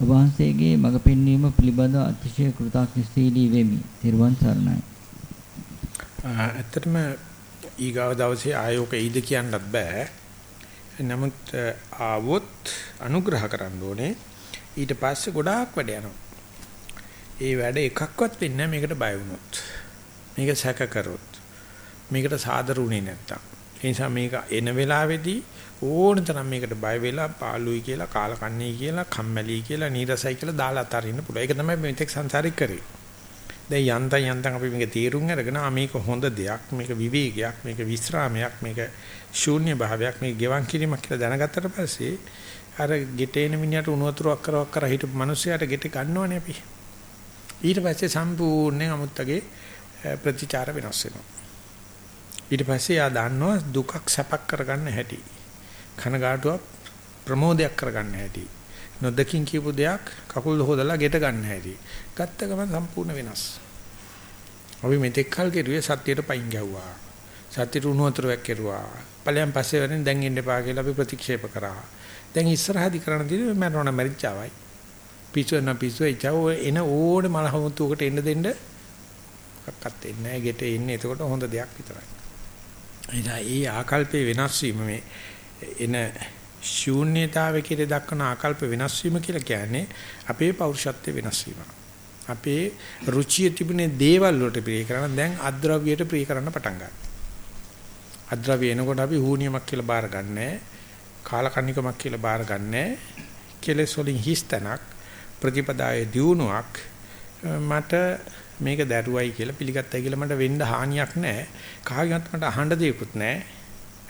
ඔබ වහන්සේගේ මඟ පෙන්වීම පිළිබඳ අතිශය කෘතඥශීලී වෙමි. ත්වන් සරණයි. ඇත්තටම ඊගාව දවසේ ආයෝක ඊද කියන්නත් බෑ. නමුත් ආවොත් අනුග්‍රහ කරන්න ඕනේ. ඊට පස්සේ ගොඩාක් වැඩ යනවා. ඒ වැඩ එකක්වත් වෙන්නේ මේකට බය මේක සැක කරොත්. මේකට සාදරුනේ නැත්තම්. ඒ නිසා මේක එන වෙලාවේදී ඕන තරම් මේකට බය වෙලා පාළුයි කියලා කාලකන්ණී කියලා කම්මැලි කියලා නීරසයි කියලා දාලා අතරින්න පුළුවන්. ඒක තමයි මෙතෙක් සංසාරික කරේ. දැන් යන්තම් යන්තම් අපි මේක තීරුම් අරගෙන මේක හොඳ දෙයක්, මේක විවේකයක්, මේක විස්රාමයක්, මේක ශූන්‍ය භාවයක්, මේක ගෙවන් කිරීමක් කියලා දැනගත්තට පස්සේ අර ගෙටේන මිනිහට උණු වතුරක් කරවක් කර හිටපු මිනිස්සයාට ගෙට ගන්නවනේ අපි. ඊට පස්සේ සම්පූර්ණයෙන් අමුත්තගේ ප්‍රතිචාර වෙනස් වෙනවා. ඊට පස්සේ යා දන්නවා දුකක් සැපක් කරගන්න හැටි. කනගාටුවක් ප්‍රමෝදයක් කරගන්න හැටි. නොදකින් කියපු දෙයක් කකුල් හොදලා ගෙට ගන්න හැටි. ගත්ත ගමන් සම්පූර්ණ වෙනස්. අපි මෙතෙක් කල් කෙරුවේ සත්‍යයට පයින් ගැව්වා. සත්‍යට උණු වතුරක් කෙරුවා. ඵලයන් පස්සේ වෙනින් දැන් ඉන්න එපා කියලා අපි ප්‍රතික්ෂේප කරා. දැන් ඉස්සරහදි කරන්න තියෙන්නේ මරණ මරිච්චාවයි. පිස්සු වෙන පිස්සු එචව එන ඕනේ මලහමුතුකට එන්න දෙන්න මොකක්වත් එන්නේ නැහැ ගෙට එන්නේ එතකොට හොඳ දෙයක් විතරයි එදා ඒ ආකල්පේ වෙනස් වීම මේ එන ශූන්‍යතාවයේ කෙරේ දක්වන ආකල්ප වෙනස් වීම කියලා කියන්නේ අපේ පෞරුෂත්වයේ වෙනස් වීම. අපේ රුචිය තිබුණේ දේවල් වලට ප්‍රිය කරන දැන් අද්‍රව්‍යයට ප්‍රිය කරන්න පටන් ගන්නවා. අද්‍රව්‍ය එනකොට අපි හූනියමක් කියලා බාර ගන්නෑ. කාලකන්නිකමක් කියලා බාර ගන්නෑ. කෙලෙස් වලින් හිස්තනක් ප්‍රතිපදායේ දියුණුවක් මට මේක දැරුවයි කියලා පිළිගත්තයි කියලා මට වෙන්න හානියක් නැහැ. කාගෙවත් මට අහන්න දෙයක්වත් නැහැ.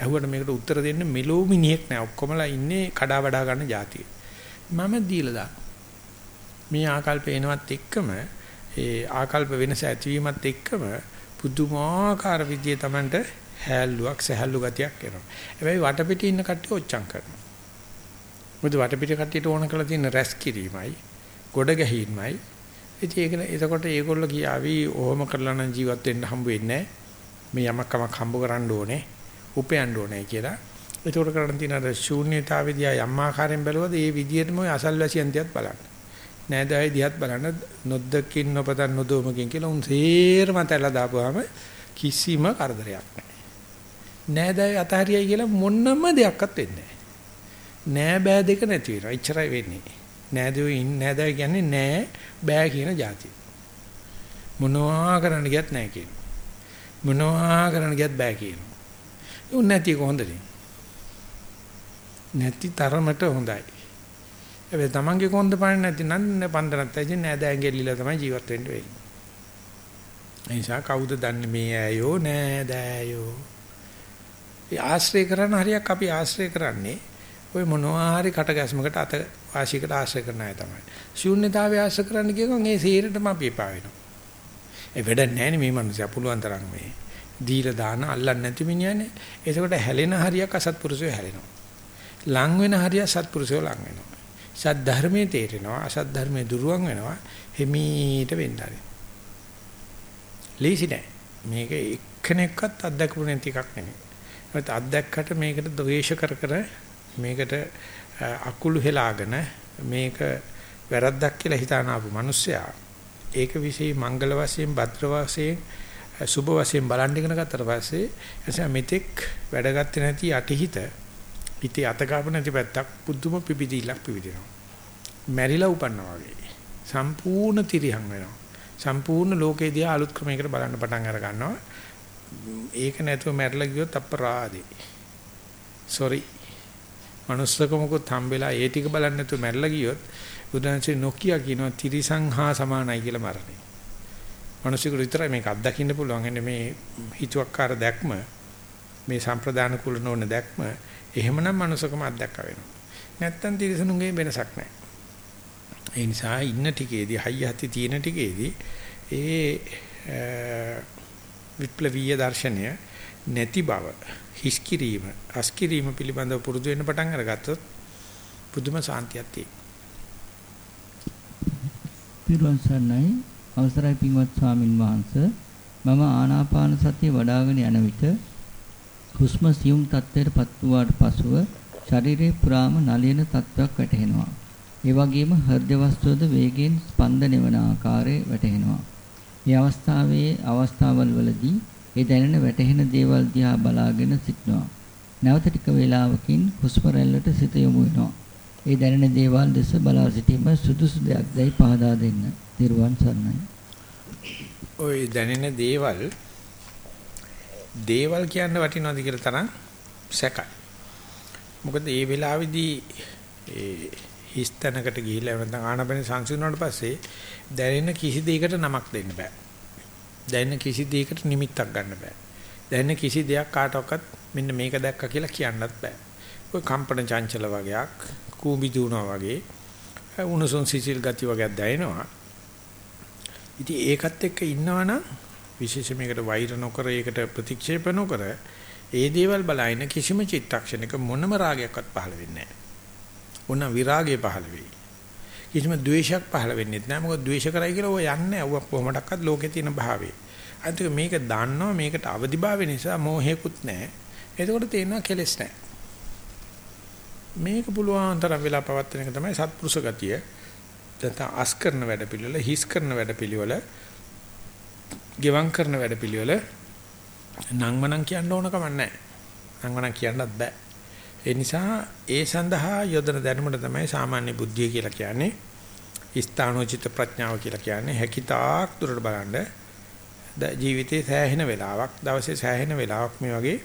ඇහුවට මේකට උත්තර දෙන්න මෙලෝ මිනිහෙක් නැහැ. ඔක්කොමලා ඉන්නේ කඩා වඩා ගන්න જાතිය. මම දීලා දාන. මේ ආකල්ප එනවත් එක්කම ඒ ආකල්ප වෙනස ඇතිවීමත් එක්කම පුදුමාකාර විදිය Tamanට හැල්ලුවක් සහැල්ලු ගතියක් එනවා. හැබැයි වටපිටේ ඉන්න කට්ටිය ඔච්චම් කරනවා. මොකද වටපිට කට්ටියට ඕන කරලා තියෙන රැස් කිරීමයි, ගොඩ ගැහිීමයි. ඉතින් ඒක එතකොට ඒගොල්ලෝ කියාවි ඔහොම කරලා නම් ජීවත් වෙන්න හම්බ වෙන්නේ මේ යමක් කමක් හම්බ කරන්න ඕනේ, උපයන්න ඕනේ කියලා. ඒකට කරන්න තියෙන අර ශූන්‍යතාවේදී යම් ආකාරයෙන් බැලුවද ඒ විදිහටම ඔය අසල්වැසියන් දිහත් බලන්න. නෑදෑයි දිහත් බලන්න නොද්දකින් නොපතන් නොදොමකින් කියලා උන් සේරම තැල්ලා දාපුවාම කිසිම කරදරයක් නැහැ. නෑදෑයි අතහරියයි කියලා මොනම දෙයක්වත් වෙන්නේ නෑ බෑ දෙක නැති වෙනවා. එච්චරයි වෙන්නේ. නෑද ඔය ඉන්නේ නෑද කියන්නේ නෑ බෑ කියන જાතිය. මොනවා කරන්න ගියත් නෑ කියන. මොනවා කරන්න ගියත් බෑ කියන. උන් නැති එක හොඳනේ. නැති තරමට හොඳයි. හැබැයි Tamange කොන්ද පාන්නේ නැති නම් පන්දනත් ඇයි නෑද ඇඟෙල්ලිලා තමයි ජීවත් වෙන්න වෙන්නේ. ඒ නිසා කවුද දන්නේ මේ ඇයෝ නෑද ඇයෝ. ආශ්‍රය කරන හරියක් අපි ආශ්‍රය කරන්නේ ওই මොනවා හරි කටගැස්මකට අත වාසියකට ආශ්‍රය කරන අය තමයි. ශූන්‍යතාවය ආශ්‍රය කරන්න කියගොන් ඒ සීරටම අපි එපා වෙනවා. ඒ වැඩ නැහැ මේ මනුස්සයා පුළුවන් තරම් මේ දීලා දාන අල්ලන්නේ නැති මිනිහනේ. ඒකකොට හැලෙන හරියක් අසත්පුරුෂයෝ හැලෙනවා. ලං වෙන හරිය සත්පුරුෂයෝ ලං වෙනවා. සත් ධර්මයේ තේරෙනවා අසත් ධර්මයේ දුරුවන් වෙනවා. හිමීට වෙන්නරි. ලීසි නෑ. මේක එක්කෙනෙක්වත් අත්දැකපු නැති එකක් නෙමෙයි. ඒත් අත්දැක්කට මේකට ද්වේෂ කර කර මේකට අකුළු හෙලාගෙන මේක වැරද්දක් කියලා හිතාන ආපු මිනිස්සයා ඒක વિશે මංගල වශයෙන් භද්‍ර වශයෙන් සුබ වශයෙන් බලන් ඉගෙන ගත්තට පස්සේ එසේ මෙතෙක් වැඩගත්තේ නැති යටිහිත හිතේ අත ගාප නැති පැත්තක් පුදුම පිපිදිලක් පිවිදිනවා. මැරිලා උපන්නා වගේ. සම්පූර්ණ තිරියම් වෙනවා. සම්පූර්ණ ලෝකේ දිහා අලුත් ක්‍රමයකට බලන්න පටන් අර ගන්නවා. ඒක නැතුව මැරිලා ගියොත් අපරාධේ. sorry. Manussකමකුත් හම්බෙලා ඒ ටික බලන්න නැතුව මැරිලා ගියොත් බුදුන්සේ නොකිය කියනවා තිරිසං හා සමානයි කියලා මරණය. මිනිසෙකුට විතරයි මේක අත්දකින්න පුළුවන්. එන්නේ මේ හිතුවක්කාර දැක්ම මේ සම්ප්‍රදාන කුල නොවන දැක්ම එහෙමනම් මනුස්සකම අත්දැක වෙනවා. නැත්තම් තිරිසනුන්ගේ වෙනසක් නැහැ. ඒ නිසා ඉන්න ටිකේදී හයිය හති තියෙන ටිකේදී ඒ විප්ලවීය දර්ශනය නැති බව හිස් කිරීම අස්කිරීම පිළිබඳව පුරුදු වෙන්න පටන් අරගත්තොත් පුදුම සාන්තියක් තියෙනවා. අවසරයි පින්වත් ස්වාමින් වහන්සේ මම ආනාපාන සතිය වඩ아가න යන විට හුස්ම සියුම් තත්ත්වයටපත් වූාට පසුව ශරීරේ පුරාම නලියන තත්ත්වයක් වැටහෙනවා. ඒ වගේම හෘද වස්තුවද වේගයෙන් ස්පන්දනය වන ආකාරය වැටහෙනවා. මේ අවස්ථාවේ අවස්ථාවල් වලදී ඒ දැනෙන වැටහෙන දේවල් දිහා බලාගෙන සිටනවා. නැවත ටික වේලාවකින් හුස්ම රැල්ලට සිත යොමු වෙනවා. ඒ දැනෙන දේවල් දෙස බලා සිටීම සුදුසු දෙයක්දයි පහදා දෙන්න. නිර්වාණ සරණයි. ওই දැනෙන දේවල් දේවල් කියන්න වටිනවද කියලා තරම් සැකයි. මොකද මේ වෙලාවේදී ඒ හිස්තැනකට ගිහිල්ලා නැත්නම් ආනපන සංසිඳුණාට පස්සේ දැනෙන කිසි දෙයකට නමක් දෙන්න බෑ. දැනෙන කිසි දෙයකට නිමිත්තක් ගන්න බෑ. දැනෙන කිසි දෙයක් කාටවත් මෙන්න මේක දැක්කා කියලා කියන්නත් බෑ. ඔය කම්පන චංචල වගේක්, කූඹි දුවනවා වගේ, උණුසුම් සිසිල් ගති වගේක් දැනෙනවා. ඉතින් ඒකත් එක්ක ඉන්නවනම් විශේෂ මේකට වෛර නොකර ඒකට ප්‍රතික්ෂේප නොකර ඒ දේවල් බලයින කිසිම චිත්තක්ෂණයක මොනම රාගයක්වත් පහළ වෙන්නේ නැහැ. ඕන විරාගය පහළ වෙයි. කිසිම ද්වේෂයක් පහළ වෙන්නේ නැහැ. මොකද ද්වේෂ කරයි කියලා ඔය යන්නේ නැහැ. කොහොමඩක්වත් ලෝකේ තියෙන භාවය. අන්තික මේක දන්නවා මේකට අවදිභාවය නිසා මෝහයකුත් නැහැ. එතකොට තේරෙනවා කෙලස් නැහැ. මේක පුළුවන් තරම් වෙලා පවත්වන එක තමයි සත්පුරුෂ ගතිය. නැත්නම් අස් කරන වැඩපිළිවෙල, හිස් කරන වැඩපිළිවෙල, ගෙවම් කරන වැඩපිළිවෙල නංවනම් කියන්න ඕන කමක් නැහැ. නංවනම් කියන්නත් බෑ. ඒ නිසා ඒ සඳහා යොදන දැනුමට තමයි සාමාන්‍ය බුද්ධිය කියලා කියන්නේ. ස්ථානෝචිත ප්‍රඥාව කියලා කියන්නේ හැකිතාක් දුරට බලන්න ජීවිතේ සෑහෙන වෙලාවක් දවසේ සෑහෙන වෙලාවක් මේ වගේ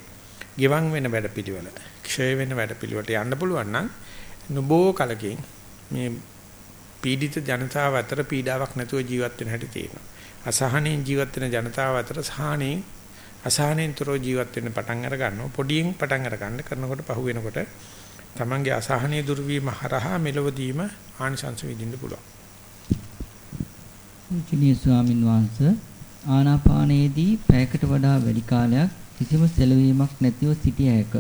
ගෙවන් වෙන වැඩපිළිවෙල ක්ෂය වෙන වැඩපිළිවෙලට යන්න පුළුවන් නම් නොබෝ කලකින් මේ පීඩිත ජනතාව අතර පීඩාවක් නැතුව ජීවත් වෙන හැටි තියෙනවා. අසහනෙන් ජීවත් වෙන ජනතාව අතර සහනෙන් අසහනෙන් තොරව ජීවත් වෙන්න පටන් අර ගන්නවා. පොඩියෙන් පටන් අර ගන්න කරනකොට පහු වෙනකොට තමන්ගේ අසහනීය දුර්වීම හරහා මෙලවදීම ආනිසංස විඳින්න පුළුවන්. පූජනීය ස්වාමින් වහන්සේ ආනාපානයේදී පැයකට වඩා වැඩි කාලයක් කිසිම සැලවීමක් නැතිව සිටිය හැක.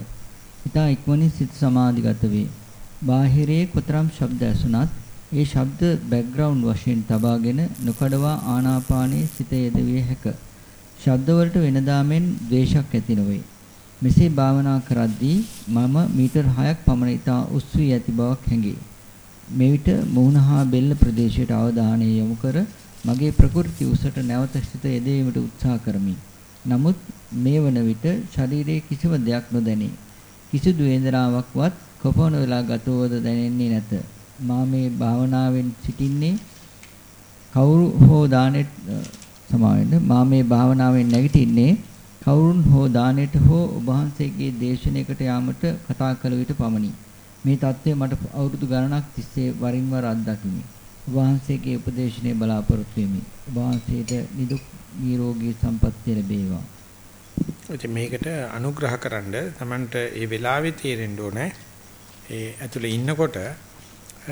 ඊට ඉක්මනින් සිත සමාධිගත වේ. බාහිරයේ කොතරම් ශබ්ද ඇසුණත් ඒ ශබ්ද බෑග්ග්‍රවුන්ඩ් වශයෙන් තබාගෙන නොකඩවා ආනාපානයේ සිත යෙදවිය හැක. ශබ්දවලට වෙනදා මෙන් ද්වේෂයක් ඇති නොවේ. මෙසේ භාවනා කරද්දී මම මීටර් 6ක් පමණ ඉතා උස් වී ඇති බවක් හැඟේ. මෙවිට මුහුණ හා බෙල්ල ප්‍රදේශයට අවධානය යොමු කර මගේ ප්‍රകൃති උසට නැවත සිත යෙදීමට උත්සාහ කරමි. නමුත් මේ වන විට ශරීරයේ කිසිම දෙයක් නොදැනේ. කිසිදු වේදනාවක්වත් කොපමණ වෙලා ගතවද දැනෙන්නේ නැත. මා මේ භාවනාවෙන් සිටින්නේ කවුරු හෝ දානෙට සමාවෙන්න මා මේ භාවනාවෙන් නැගිටින්නේ කවුරුන් හෝ දානෙට හෝ ඔබ වහන්සේගේ දේශනයකට යාමට කතා කළ විට පමණි. මේ தත්ත්වය මට අවුරුදු ගණනක් තිස්සේ වරින් වර අත්දකිමි. ඔබ වහන්සේගේ උපදේශනය බලාපොරොත්තු වෙමි. ඔබ වහන්සේට නිදුක් නිරෝගී සම්පන්නිය ලැබේවා. ඉතින් මේකට අනුග්‍රහකරනද Tamanට ඒ වෙලාවේ තේරෙන්න ඕනේ. ඒ ඇතුළේ ඉන්නකොට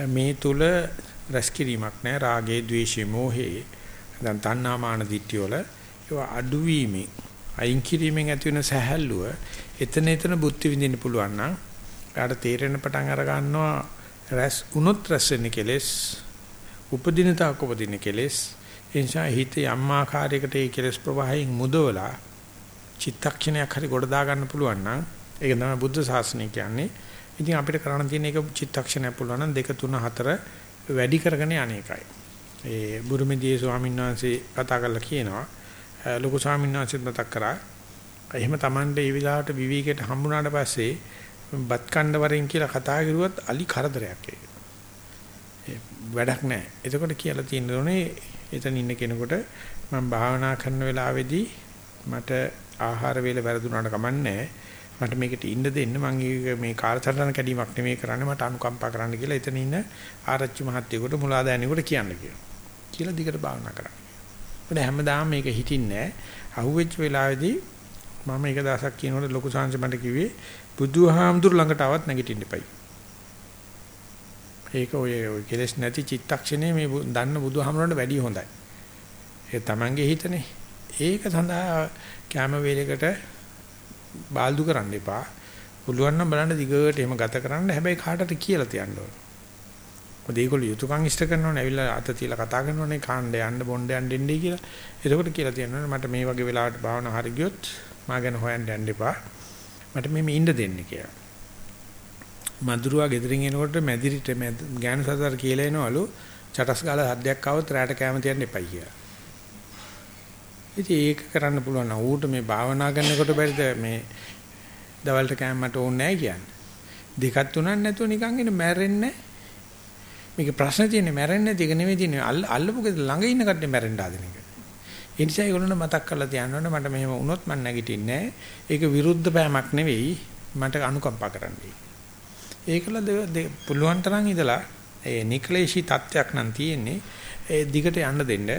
මේ තුල රැස්කිරීමක් නැහැ. රාගේ, ద్వේෂේ, මෝහේ දැන් තණ්හාමාන දිට්ඨිය වල ඒවා අඩුවීමෙන් අයින් කිරීමෙන් ඇති වෙන සැහැල්ලුව එතන එතන බුද්ධි විඳින්න පුළුවන් නම් එයාට තේරෙන පටන් අර ගන්නවා රැස් උනොත් රැස් වෙන්නේ කෙලෙස් උපදින තාක් උපදින කෙලෙස් ඒ නිසා හිත යම් ආකාරයකට ඒ කෙලෙස් ප්‍රවාහයෙන් මුදවලා චිත්තක්ෂණයක් හරි ගොඩ දා ගන්න පුළුවන් නම් ඒක තමයි බුද්ධ ශාසනය කියන්නේ. ඉතින් අපිට කරන්න තියෙන එක චිත්තක්ෂණයක් පුළුවන් නම් 2 3 4 වැඩි කරගෙන අනේකයි. ඒ බුරුමේදී ස්වාමීන් වහන්සේ කතා කරලා කියනවා ලොකු ස්වාමීන් වහන්සේත් මතක් කරා. එහෙම Tamande මේ විලාවට විවිකයට හම්බුනාට පස්සේ බත් කණ්ඩ වරෙන් කියලා කතා කරුවත් අලි කරදරයක් ඒක. වැඩක් නැහැ. එතකොට කියලා තියෙන්නේ එතන ඉන්න කෙනෙකුට මම භාවනා කරන වෙලාවේදී මට ආහාර වේල වැරදුනාට කමන්නේ මට මේකට ඉන්න දෙන්න මම මේ කාලසටහන කැඩීමක් නෙමෙයි කරන්නේ මට අනුකම්පා කරන්න කියලා එතන ඉන්න ආරච්චි මහත්තයෙකුට මුලාදෑනියෙකුට කියන්න කියලා. කියලා දිගට භාවනා කරන්න. මොකද හැමදාම මේක හිතින්නේ අහුවෙච්ච වෙලාවේදී මම එක දවසක් කියනකොට ලොකු සංසි මට කිව්වේ බුදුහාමුදුර ළඟට આવත් නැගිටින්න එපයි. ඒක ඔය කෙලස් නැති චිත්තක්ෂණේ මේ දන්න බුදුහාමුදුරන්ට වැඩිය හොඳයි. ඒ තමන්ගේ හිතනේ. ඒක සඳහා කැම වේලයකට බාල්දු කරන්න එපා. පුළුවන් නම් බලන්න දිගට එහෙම ගත කරන්න හැබැයි කාටට කියලා තියන්න ඕන. මොකද ඒගොල්ලෝ යුතුයකම් ඉෂ්ට කරනවනේ ඇවිල්ලා අත තියලා කතා කරනවනේ කාණ්ඩ යන්න බොණ්ඩ යන්න දෙන්නේ කියලා. එතකොට කියලා තියනවා මට මේ වගේ වෙලාවට භාවනා හරි ගියොත් මා ගැන හොයන්න යන්න එපා. මට මේ ඉන්න දෙන්න කියලා. මදුරුවා ගෙදරින් එනකොට මැදිරිට ගෑනු සතර කියලා එනවලු චටස් ගාලා හද්දයක් આવොත් රැට කැම තියන්න එපයි කියලා. ඉතින් ඒක කරන්න පුළුවන් නම් ඌට මේ භාවනා කරනකොට බැරිද මේ දවල්ට කැම මට ඕනේ නැහැ කියන්නේ. දෙකක් තුනක් නැතුව නිකන් එන මැරෙන්නේ මේක ප්‍රශ්න තියෙන්නේ මැරෙන්නේ නැති එක නෙවෙයි තියෙන්නේ අල්ලපු ගෙද ළඟ ඉන්න කට්ටිය මැරෙන්න ආදින එක. ඒ නිසා ඒගොල්ලන්ට මතක් කරලා තියන්න ඕනේ මට මෙහෙම වුණොත් මම නැගිටින්නේ නැහැ. ඒක විරුද්ධ පෑමක් නෙවෙයි මට අනුකම්පා කරන්නයි. ඒකල පුළුවන් තරම් ඉඳලා ඒ නික්ලේශී තත්වයක් නම් තියෙන්නේ ඒ දිගට යන්න දෙන්න.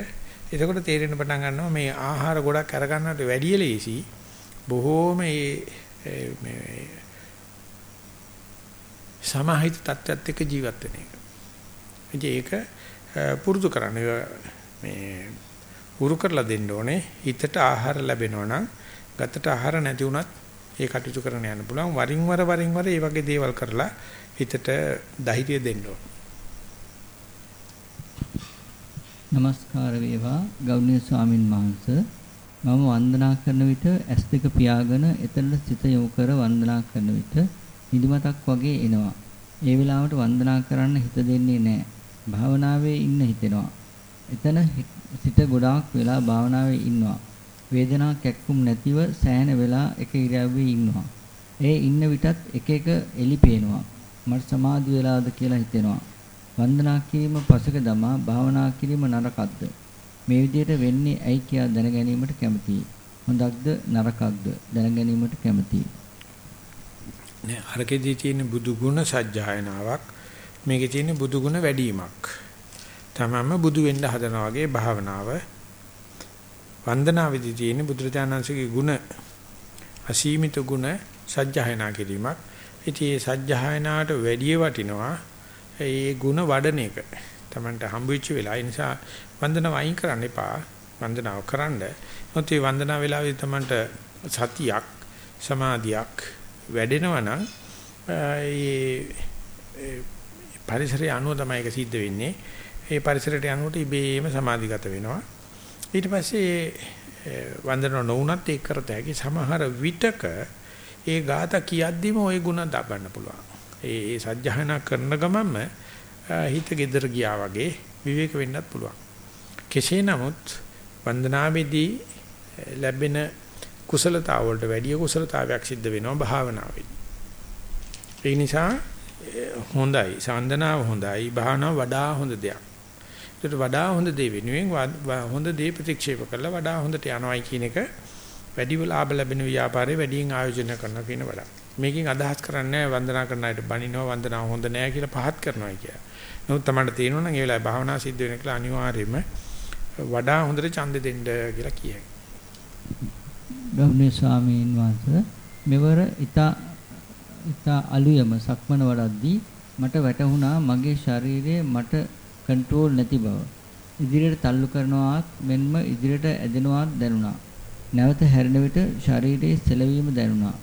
එතකොට තේරෙන්න පටන් ගන්නවා මේ ආහාර ගොඩක් අරගන්නට වැඩි ලේසි බොහෝම මේ සමාහිත තත්ත්වයක් එක්ක ජීවත් වෙන එක. ඉතින් ඒක පුරුදු කරන්න මේ උරු කරලා දෙන්න ඕනේ හිතට ආහාර ලැබෙනවා නම් ගතට ආහාර නැති වුණත් ඒ කටයුතු කරන්න යන්න පුළුවන් වරින් වර වරින් වර මේ වගේ දේවල් කරලා හිතට ධෛර්යය දෙන්න ඕන. নমස්කාර වේවා ගෞරවනීය ස්වාමින් වහන්සේ මම වන්දනා කරන විට ඇස් දෙක පියාගෙන එතනට සිත යොමු කර වන්දනා කරන විට නිදිමතක් වගේ එනවා. ඒ වෙලාවට වන්දනා කරන්න හිත දෙන්නේ නැහැ. භාවනාවේ ඉන්න හිතෙනවා. එතන සිට ගොඩාක් වෙලා භාවනාවේ ඉන්නවා. වේදනා කැක්කුම් නැතිව සෑහෙන වෙලා එක ඉරියව්වේ ඉන්නවා. ඒ ඉන්න විටත් එක එක එලි පේනවා. මට සමාධි වෙලාද කියලා හිතෙනවා. වන්දනා කිරීම පසක දමා භාවනා කිරීම නරකක්ද? මේ විදිහට වෙන්නේ ඇයි කියා දැන ගැනීමට කැමතියි. හොඳක්ද නරකක්ද දැන ගැනීමට කැමතියි. නෑ අරකෙදී තියෙන බුදු ගුණ සජ්ජායනාවක් මේකේ තියෙන බුදු ගුණ වැඩිවීමක්. තමම බුදු වෙන්න හදනවා වගේ භාවනාව වන්දනාවේදී තියෙන බුදුරජාණන්සේගේ ගුණ අසීමිත ගුණ සජ්ජායනා කිරීමක්. ඉතින් මේ සජ්ජායනාවට වැඩි වටිනවා ඒ ගුණ වඩන එක. Tamanට හම්බ වෙච්ච වෙලාව. ඒ නිසා වන්දනාව අයින් කරන්න එපා. වන්දනාව කරන්න. මොකද මේ වන්දනාව වෙලාවේ Tamanට සතියක් සමාධියක් වැඩෙනවා නම් ඒ පරිසරය අනුව තමයි ඒක සිද්ධ වෙන්නේ. ඒ පරිසරයට යනකොට ඉබේම සමාධිගත වෙනවා. ඊට පස්සේ වන්දන නොවුනත් ඒක කරත හැකි සමහර විටක ඒ ગાත කියද්දිම ওই ಗುಣ දබන්න පුළුවන්. ඒ සජ්ජහනා කරන ගමන්ම හිත gedera ගියා වගේ විවේක වෙන්නත් පුළුවන්. කෙසේ නමුත් වන්දනාවේදී ලැබෙන කුසලතාව වලට වැඩිය කුසලතාවයක් සිද්ධ වෙනවා භාවනාවේදී. ඒ නිසා හොඳයි සාන්දනාව හොඳයි භාවනාව වඩා හොඳ දෙයක්. ඒකට වඩා හොඳ දේ වෙනුවෙන් හොඳ දේ ප්‍රතික්ෂේප කරලා වඩා හොඳට යනවයි කියන එක වැඩි ලාභ ලැබෙන ව්‍යාපාරේ වැඩියෙන් ආයෝජනය කරනවා කියන වඩා. මේකෙන් අදහස් කරන්නේ වන්දනා කරන අයට බනිනවා වන්දනාව හොඳ නෑ කියලා පහත් කරනවා කියලා. නමුත් තමයි තේරෙනවා නම් ඒ වෙලාවේ භාවනා සිද්ධ වෙන කියලා අනිවාර්යයෙන්ම වඩා හොඳට ඡන්ද දෙන්න කියලා කියයි. ගෞරවනීය ස්වාමීන් වහන්සේ මෙවර ඊට ඊට අලුයම සක්මන වඩද්දී මට වැටහුණා මගේ ශරීරයේ මට කන්ට්‍රෝල් නැති බව. ඉදිරියට තල්ලු කරනවාත් මෙන්ම ඉදිරියට ඇදෙනවාත් දැනුණා. නැවත හැරෙන විට ශරීරයේ සෙලවීම දැනුණා.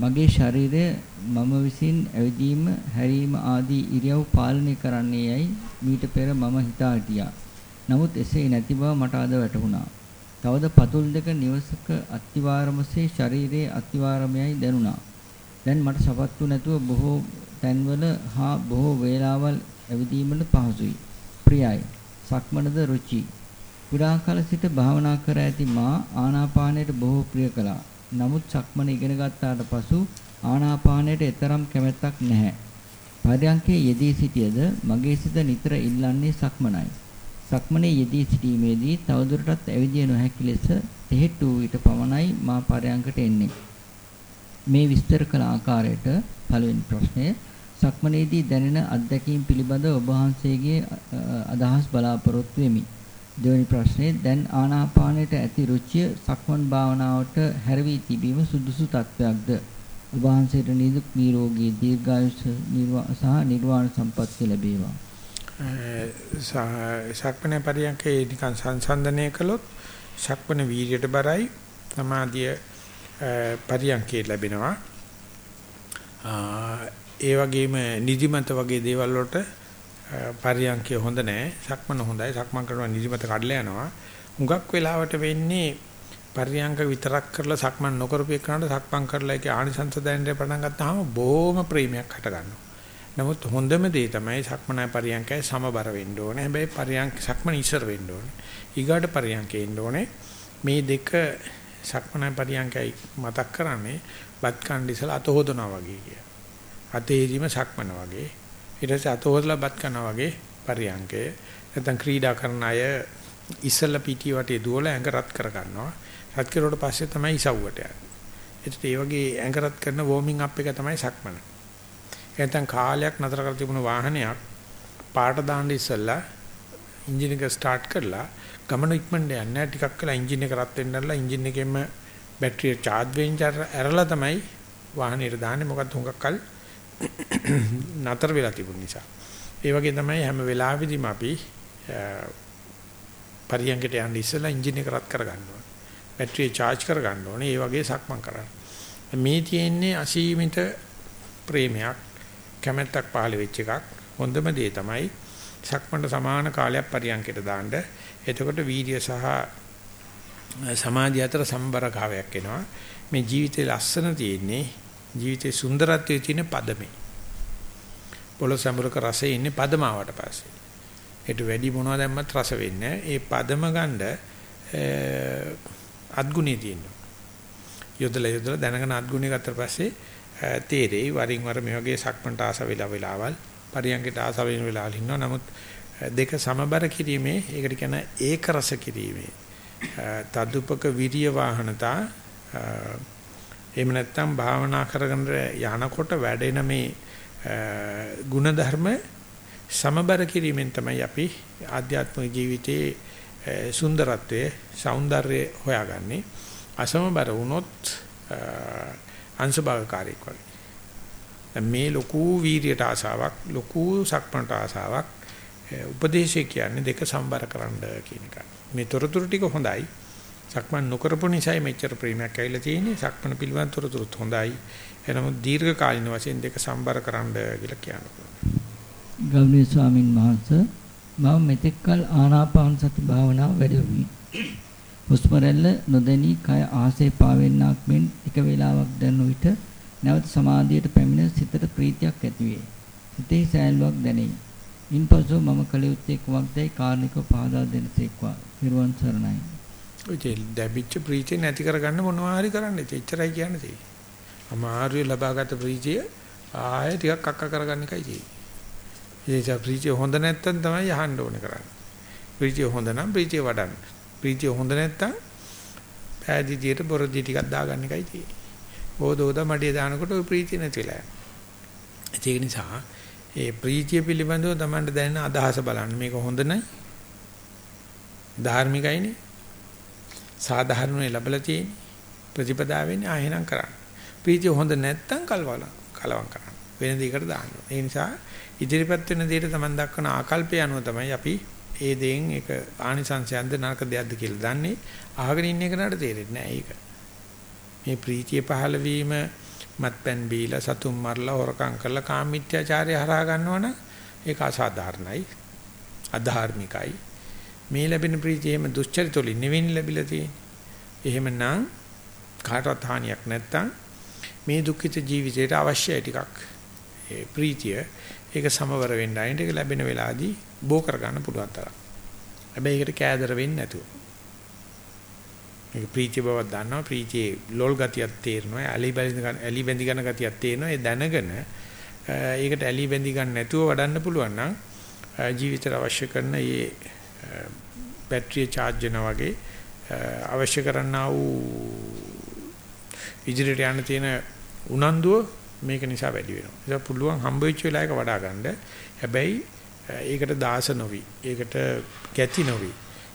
මගේ ශරීරය මම විසින් ඇවිදීම, හැරීම ආදී ඉරියව් පාලනය කරන්නේ යයි මීට පෙර මම හිතා හිටියා. නමුත් එසේ නැති බව මට අද වැටහුණා. තවද පතුල් දෙක නිවසක අත්තිවාරමසේ ශරීරයේ අත්තිවාරමයයි දැනුණා. දැන් මට සපත්තු නැතුව බොහෝ තැන්වල හා බොහෝ වේලාවල් ඇවිදීමට පහසුයි. ප්‍රියයි. සක්මනද රුචි. පුරා කාල සිට භාවනා කර ඇති මා ආනාපානයට බොහෝ ප්‍රිය කළා. නමුත් සක්මන ඉගෙන ගත්තාට පසු ආනාපානයට එතරම් කැමැත්තක් නැහැ. පරයන්කේ යෙදී සිටියද මගේ සිත නිතර ඉල්ලන්නේ සක්මනයි. සක්මනේ යෙදී සිටීමේදී තවදුරටත් ඇවිදිය නොහැකි ලෙස තෙහෙට්ටු විට පමණයි මා පරයන්කට එන්නේ. මේ විස්තර කළ ආකාරයට පළවෙනි ප්‍රශ්නය සක්මනේදී දැනෙන අත්දැකීම් පිළිබඳ ඔබ වහන්සේගේ අදහස් බලාපොරොත්තු වෙමි. දෙවැනි ප්‍රශ්නේ දැන් ආනාපානයට ඇති රුචිය සක්මන් භාවනාවට හැරවි තිබීම සුදුසු තත්වයක්ද? ඔබ වහන්සේට නිදුක් නිරෝගී දීර්ඝායුෂ සහ නිර්වාණ සම්පත්තිය ලැබේවා. සක්මන පරියන්කේ නිකන් සංසන්දනය කළොත් සක්මන වීර්යයට බරයි සමාධිය පරියන්කේ ලැබෙනවා. ඒ වගේම නිදිමත වගේ දේවල් වලට පරියන්කය හොඳ නැහැ. සක්මන හොඳයි. සක්මන් කරනවා නිදිමත කඩලා යනවා. හුඟක් වෙලාවට වෙන්නේ පරියන්ක විතරක් කරලා සක්මන් නොකරපු එකනට සක්මන් කරලා ඒකේ ආනිසංස දැනෙන්න පටන් ගත්තාම බොහොම ප්‍රේමයක් හට ගන්නවා. නමුත් හොඳම දේ තමයි සක්මනයි පරියන්කයි සමබර වෙන්න ඕනේ. හැබැයි පරියන්ක සක්මන ඉස්සර වෙන්න ඕනේ. ඊගාට පරියන්කේ ඉන්න ඕනේ. මේ දෙක සක්මනයි පරියන්කයි මතක් කරන්නේ බත් කණ්ඩිසල අත හොදනවා වගේ කිය. අතේදීම සක්මන වගේ. ඊට පස්සේ අත හොදලා බත් කරනවා වගේ පරියන්කේ නැත්නම් ක්‍රීඩා කරන අය ඉස්සලා පිටිය වටේ දුවලා ඇඟ රත් කර ගන්නවා. රත් කරුවට පස්සේ තමයි ඉසව්වට යන්නේ. ඒත් ඒ වගේ ඇඟ රත් කරන වෝමින් අප් එක තමයි සක්මන. නැත්නම් කාලයක් නතර කර තිබුණ වාහනයක් පාට දාන්න ඉස්සලා එන්ජින් එක ස්ටාර්ට් කරලා ගමන ඉක්මනට යන්නේ ටිකක් වෙලා එන්ජින් එක රත් වෙන්නදලා එන්ජින් එකෙන්ම බැටරිය charge වෙන්න ඇරලා තමයි වාහනේට දාන්නේ මොකද හුඟක් කල් නතර වෙලා තිබුණ නිසා. ඒ වගේ තමයි හැම වෙලාවෙදිම අපි පරියන්කට යන්න ඉස්සෙල්ලා එන්ජින් එක රත් කර ගන්න ඕනේ. බැටරිය charge කර ගන්න ඕනේ. ඒ වගේ සක්මන් කරන්න. මේ තියෙන්නේ අසීමිත ප්‍රේමයක් කැමැත්තක් පහළ වෙච්ච එකක්. හොඳම දේ තමයි සක්මන්ට සමාන කාලයක් පරියන්කට දාන්න. එතකොට වීර්ය සහ සමාධිය අතර සම්බරතාවයක් එනවා. මේ ජීවිතේ ලස්සන තියෙන්නේ ජීවිතේ සුන්දරත්වයේ තියෙන පදමේ. පොළොස් සම්බරක රසයේ ඉන්නේ පදමාවට පස්සේ. ඒට වැඩි මොනවද දැම්මත් රස වෙන්නේ ඒ පදම ගන්න අත්ගුණේ තියෙනවා. යොදලා යොදලා දැනගෙන අත්ගුණේ ගත්තට පස්සේ තේරෙයි වරින් වර මේ වගේ සක්මන්ට ආස වෙලා වෙලාවල් පරියන්කට ආස වෙන වෙලාවල් ඉන්නවා. නමුත් දෙක සමබර කිරීමේ ඒකට කියන ඒක රස කිරීමේ. තදුපක විරිය වාහනතා එහෙම නැත්නම් භාවනා කරගෙන යනකොට වැඩෙන මේ ಗುಣධර්ම සමබර කිරීමෙන් තමයි අපි ආධ්‍යාත්මික ජීවිතයේ සුන්දරත්වයේ సౌందර්යය හොයාගන්නේ. අසමබර වුණොත් අංශභාගකාරීකවල මේ ලොකු වීරියට ආසාවක් ලොකු සක්මණට ආසාවක් උපදේශය කියන්නේ දෙක සම්බර කරන්න කියන එක. මේ තොරතුරු ටික හොඳයි. සක්මන් නොකරපු නිසායි මෙච්චර ප්‍රේමයක් ඇවිල්ලා තියෙන්නේ. සක්මන පිළිබඳ තොරතුරුත් හොඳයි. එනමුත් දීර්ඝ කාලින වශයෙන් දෙක සම්බර කරන්න කියලා කියනවා. ගෞරවනීය ස්වාමින් වහන්සේ මම මෙතෙක්කල් ආනාපාන සති භාවනාව වැඩුවමි. හුස්ම රැල්ල නොදැනී කය ආසේ පාවෙන්නක් මෙන් එක වේලාවක් දැනුන විට නැවත සමාධියට පැමිණ සිතට ප්‍රීතියක් ඇති වේ. සිතේ සෑල්ලුවක් දැනේ. ඉන්පසු මම කල යුත්තේ කුමක්දයි කාරණිකව පහදා දෙනසේක්වා. පිරුවන් සරණයි. ඔය දැබිච්ච ප්‍රීතිය නැති කරගන්න මොනවා හරි කරන්න එච්චරයි කියන්නේ තියෙන්නේ. අමාරුවේ ලබාගත් ප්‍රීතිය ආයෙ ටිකක් අක්ක කරගන්න එකයි තියෙන්නේ. ඒ නිසා ප්‍රීතිය හොඳ නැත්තම් තමයි යහන්න ඕනේ කරන්නේ. ප්‍රීතිය හොඳ නම් ප්‍රීතිය වඩන්න. ප්‍රීතිය හොඳ නැත්තම් පෑදීදියට බොරදී ටිකක් දාගන්න එකයි තියෙන්නේ. ඕදෝද මඩිය දානකොට ওই ප්‍රීතිය නැතිලා යනවා. ඒක නිසා ඒ ප්‍රීතිය පිළිබඳව Tamanට දැනෙන අදහස බලන්න. මේක හොඳ නැහැ. ධාර්මිකයිනේ. සාධාරණව ලැබලා තියෙන ප්‍රතිපදාවෙන් ආයෙනම් කරන්න. ප්‍රීතිය හොඳ නැත්තම් කලවල කලවම් කරන්න. වෙන දෙයකට දාන්න. ඒ නිසා ඉදිරිපත් වෙන දෙයට Taman දක්වන ආකල්පය අනුව තමයි අපි ඒ දෙයින් ඒක ආනිසංශයක්ද නරක දෙයක්ද කියලා දන්නේ. අහගෙන ඉන්න එකනට තේරෙන්නේ නැහැ ඒක. මේ ප්‍රීතිය පහළ වීම මත්පැන් බීලා සතුම් මරලා හොරකම් කරලා කාමීත්‍යාචාරය හරහා ගන්නවනම් ඒක අසාධාරණයි අධාර්මිකයි. මේ ලැබෙන ප්‍රීතිය එහෙම දුස්චරිත වලින් නෙවෙයි ලැබිලා තියෙන්නේ. එහෙමනම් කාටවත් හානියක් නැත්තම් මේ දුක්ඛිත ජීවිතයට අවශ්‍යයි ටිකක්. ඒ ප්‍රීතිය ඒක සමවර වෙන්න අයින්ට ඒක ලැබෙන වෙලාවදී බෝ කරගන්න පුළුවන් තරම්. හැබැයි ඒකට කෑදර වෙන්නේ නැතුව. මේක ප්‍රීතිය බවක් දන්නවා ප්‍රීතියේ ලොල් ගතියක් තේරෙනවා ඇලි බැඳි ගන්න ඇලි බැඳි ගන්න ගතියක් තේරෙනවා ඒ දැනගෙන ඒකට ඇලි බැඳි ගන්න නැතුව වඩන්න පුළුවන් නම් ජීවිතයට අවශ්‍ය කරන මේ බැටරිය charge වෙනා වගේ අවශ්‍ය කරන්නා වූ ඉදිරියට යන්න තියෙන උනන්දුව මේක නිසා වැඩි වෙනවා. ඒක පුළුවන් හම්බ වෙච්ච වෙලාවක වඩා ගන්න. හැබැයි ඒකට දාස නොවි. ඒකට කැති නොවි.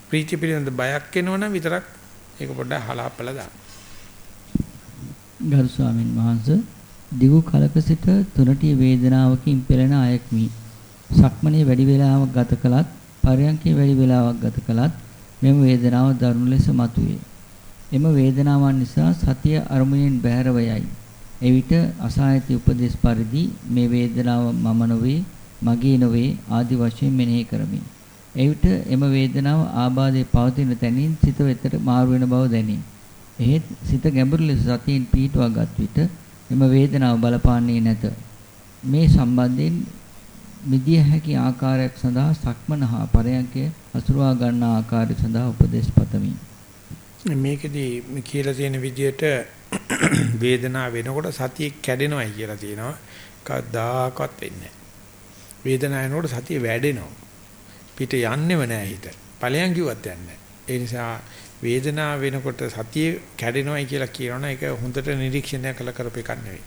ප්‍රීති පිළිබඳ බයක් එනවනම් විතරක් ඒක පොඩ්ඩක් හලාප්පලා දාන්න. ගරු ස්වාමින් වහන්සේ දිගු කලක සිට තුනටිය වේදනාවකින් පෙළෙන අයෙක්මි. සක්මණේ වැඩි වේලාවක් ගත කළත් පරයන්කේ වැඩි වේලාවක් ගත කළත් මෙම වේදනාව දරුණු ලෙස මතුවේ. එම වේදනාවන් නිසා සතිය අරමුණෙන් බැහැරව යයි. එවිට අසහායති උපදේශ පරිදි මේ වේදනාව මම නොවේ, මගේ නොවේ ආදි වශයෙන් මෙනෙහි කරමි. එවිට එම වේදනාව ආබාධයේ පවතින තැනින් සිත වෙතට මාරු වෙන බව දැනේ. එහෙත් සිත ගැඹුරු ලෙස සතියෙන් පීඨවාගත් විට එම වේදනාව බලපාන්නේ නැත. මේ සම්බන්ධයෙන් මිදිය හැකි ආකාරයක් සඳහා සක්මන හා පරයන්කය අසුරවා ගන්නා ආකාරය සඳහා උපදේශ පතමි. මේකෙදී කියලා තියෙන විදිහට වේදනාව වෙනකොට සතිය කැඩෙනවයි කියලා තියෙනවා. කවදාකවත් වෙන්නේ නැහැ. වේදනාව එනකොට සතිය වැඩෙනවා. පිට යන්නේම නැහැ හිත. ඵලයන් කිව්වත් යන්නේ ඒ නිසා වේදනාව වෙනකොට සතිය කැඩෙනවයි කියලා කියනවනේ ඒක හොඳට නිරීක්ෂණය කළ කරපු එකක් නෙවෙයි.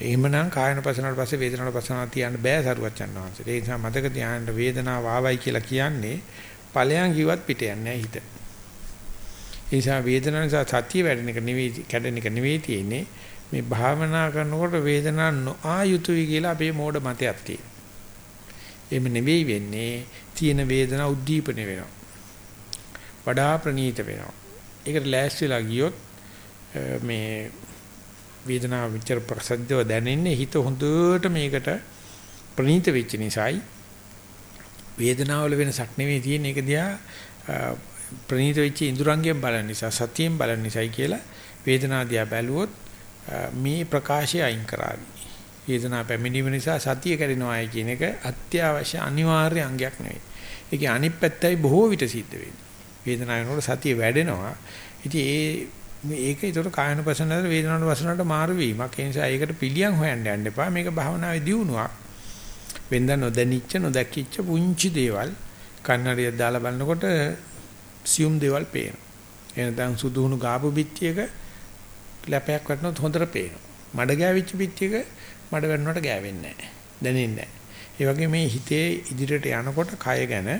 එහෙමනම් කායන පසනාවට පස්සේ වේදනාවට පසනාව තියන්න බෑ සරුවච්චන් වහන්සේ. ඒ නිසා මතක තියාගන්න වේදනාව ආවයි කියලා කියන්නේ ඵලයන් කිව්වත් පිට යන්නේ හිත. ඒ නිසා වේදනාව නිසා සතිය වැඩෙන එක නෙවෙයි කැඩෙන එක නෙවෙයි තියෙන්නේ. මේ භාවනා කරනකොට වේදනාව නොආයුතුයි කියලා අපේ මෝඩ මතයක් තියෙනවා. එහෙම නෙවෙයි වෙන්නේ තියෙන වේදනා උද්දීපන වෙනවා. වඩා ප්‍රනීත වෙනවා. ඒකට ලෑස්තිලා ගියොත් මේ වේදනාව විචාර ප්‍රසද්දව දැනෙන්නේ හිත හොඳට මේකට ප්‍රනීත වෙච්ච නිසායි වේදනාවල වෙනසක් නෙවෙයි තියෙන එක දිහා ප්‍රනීත වෙච්ච ඉඳුරංගයෙන් බලන නිසා සතියෙන් බලන නිසායි කියලා වේදනාව දිහා බැලුවොත් මේ ප්‍රකාශය අයින් කරાવી වේදනාව පැමිණීම නිසා සතිය කැඩෙනවායි කියන එක අත්‍යවශ්‍ය අනිවාර්ය අංගයක් නෙවෙයි. ඒකේ අනිත් පැත්තයි බොහෝ විට සිද්ධ වෙන්නේ. වේදනාව වෙනකොට සතිය වැඩෙනවා. ඉතින් ඒ මේක ඒතර කායනුපසනාවේ වේදනාවට වසනට මාරු වීමක්. ඒ නිසා ඒකට පිළියම් හොයන්න යන්න එපා. මේක භාවනාවේ දියුණුවක්. වෙන්ද නොදැනිච්ච නොදැකිච්ච පුංචි දේවල් කන්නඩිය දාලා බලනකොට සියුම් දේවල් පේනවා. එනතන් සුදුහුණු ගාපු පිටියක ලැපයක් වටනොත් හොඳට පේනවා. මඩ ගෑවිච්ච පිටියක මඩ වැටුණාට ගෑවෙන්නේ නැහැ. දැනෙන්නේ නැහැ. ඒ වගේ මේ හිතේ ඉදිරියට යනකොට කය ගැන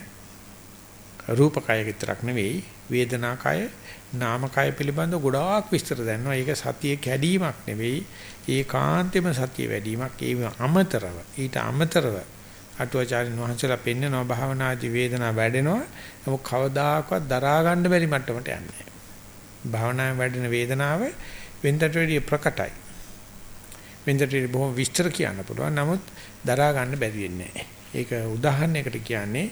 රූප කය විතරක් නෙවෙයි වේදනා කය නාම කය පිළිබඳව ගොඩාක් විස්තර දැනනවා. ඒක සතියේ කැඩීමක් නෙවෙයි ඒකාන්තෙම සතිය වැඩිවීමක් ඒ අමතරව ඊට අමතරව අටුවාචාරින් වහන්සේලා පෙන්නනවා භාවනාදී වේදනා වැඩෙනවා නමුත් කවදාකවත් දරා ගන්න බැරි මට්ටමට යන්නේ නැහැ. භාවනාවේ වැඩෙන වේදනාව වෙනතට වැඩිය ප්‍රකටයි. වෙනතට බොහොම විස්තර කියන්න පුළුවන්. නමුත් දරා ගන්න බැරි වෙන්නේ ඒක උදාහරණයකට කියන්නේ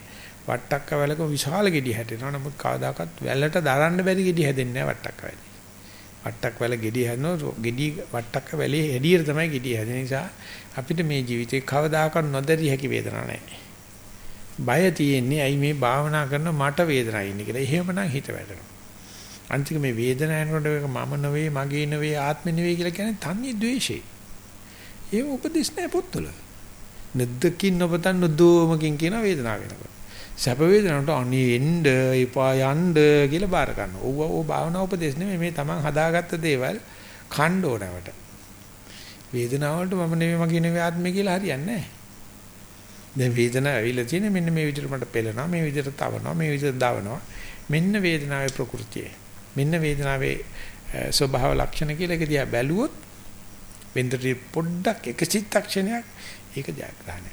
වට්ටක්ක වැලක විශාල ගෙඩි හැදෙනවා. නමුත් කවදාකවත් වැලට දරන්න බැරි ගෙඩි හැදෙන්නේ නැහැ වට්ටක්ක වැලේ. වට්ටක් වැල ගෙඩි හැදෙනවා. ගෙඩි වට්ටක්ක වැලේ හැඩියට තමයි ගෙඩි හැදෙන නිසා අපිට මේ ජීවිතේ කවදාකවත් නොදැරිය හැකි වේදනාවක් නැහැ. බය තියෙන්නේ ඇයි මේ භාවනා කරන මට වේදනාවක් ඉන්නේ කියලා. එහෙමනම් හිත වැටෙනවා. අන්තික මේ වේදනාව යනකොට මම නෙවෙයි මගේ නෙවෙයි ආත්මෙ නෙවෙයි කියලා කියන්නේ තන්නේ ද්වේෂේ. ඒ උපදෙස් නැහැ පොත්වල. නැද්දකින් නොබතන් නොදෝමකින් කියන වේදනාව වෙනකොට. සැප වේදනාවට අනේ එන්න එපා යන්න කියලා බාර ගන්නවා. ඕව ඕ භාවනා උපදෙස් නෙමෙයි මේ තමන් හදාගත්ත දේවල් කණ්ඩ ඕනවට. වේදනාව වලට මම නෙමෙයි මගේ නෙවෙයි ආත්මය කියලා හරියන්නේ නැහැ. දැන් වේදනාව ඇවිල්ලා තියෙන්නේ මෙන්න මේ විදිහට මට පෙළෙනවා මේ විදිහට තවනවා මේ විදිහට දවනවා. මෙන්න වේදනාවේ ප්‍රകൃතිය. මෙන්න වේදනාවේ ස්වභාව ලක්ෂණ කියලා එක දිහා බැලුවොත් වෙන්දරි පොඩ්ඩක් එක චිත්තක්ෂණයක් ඒක ජයග්‍රහණය.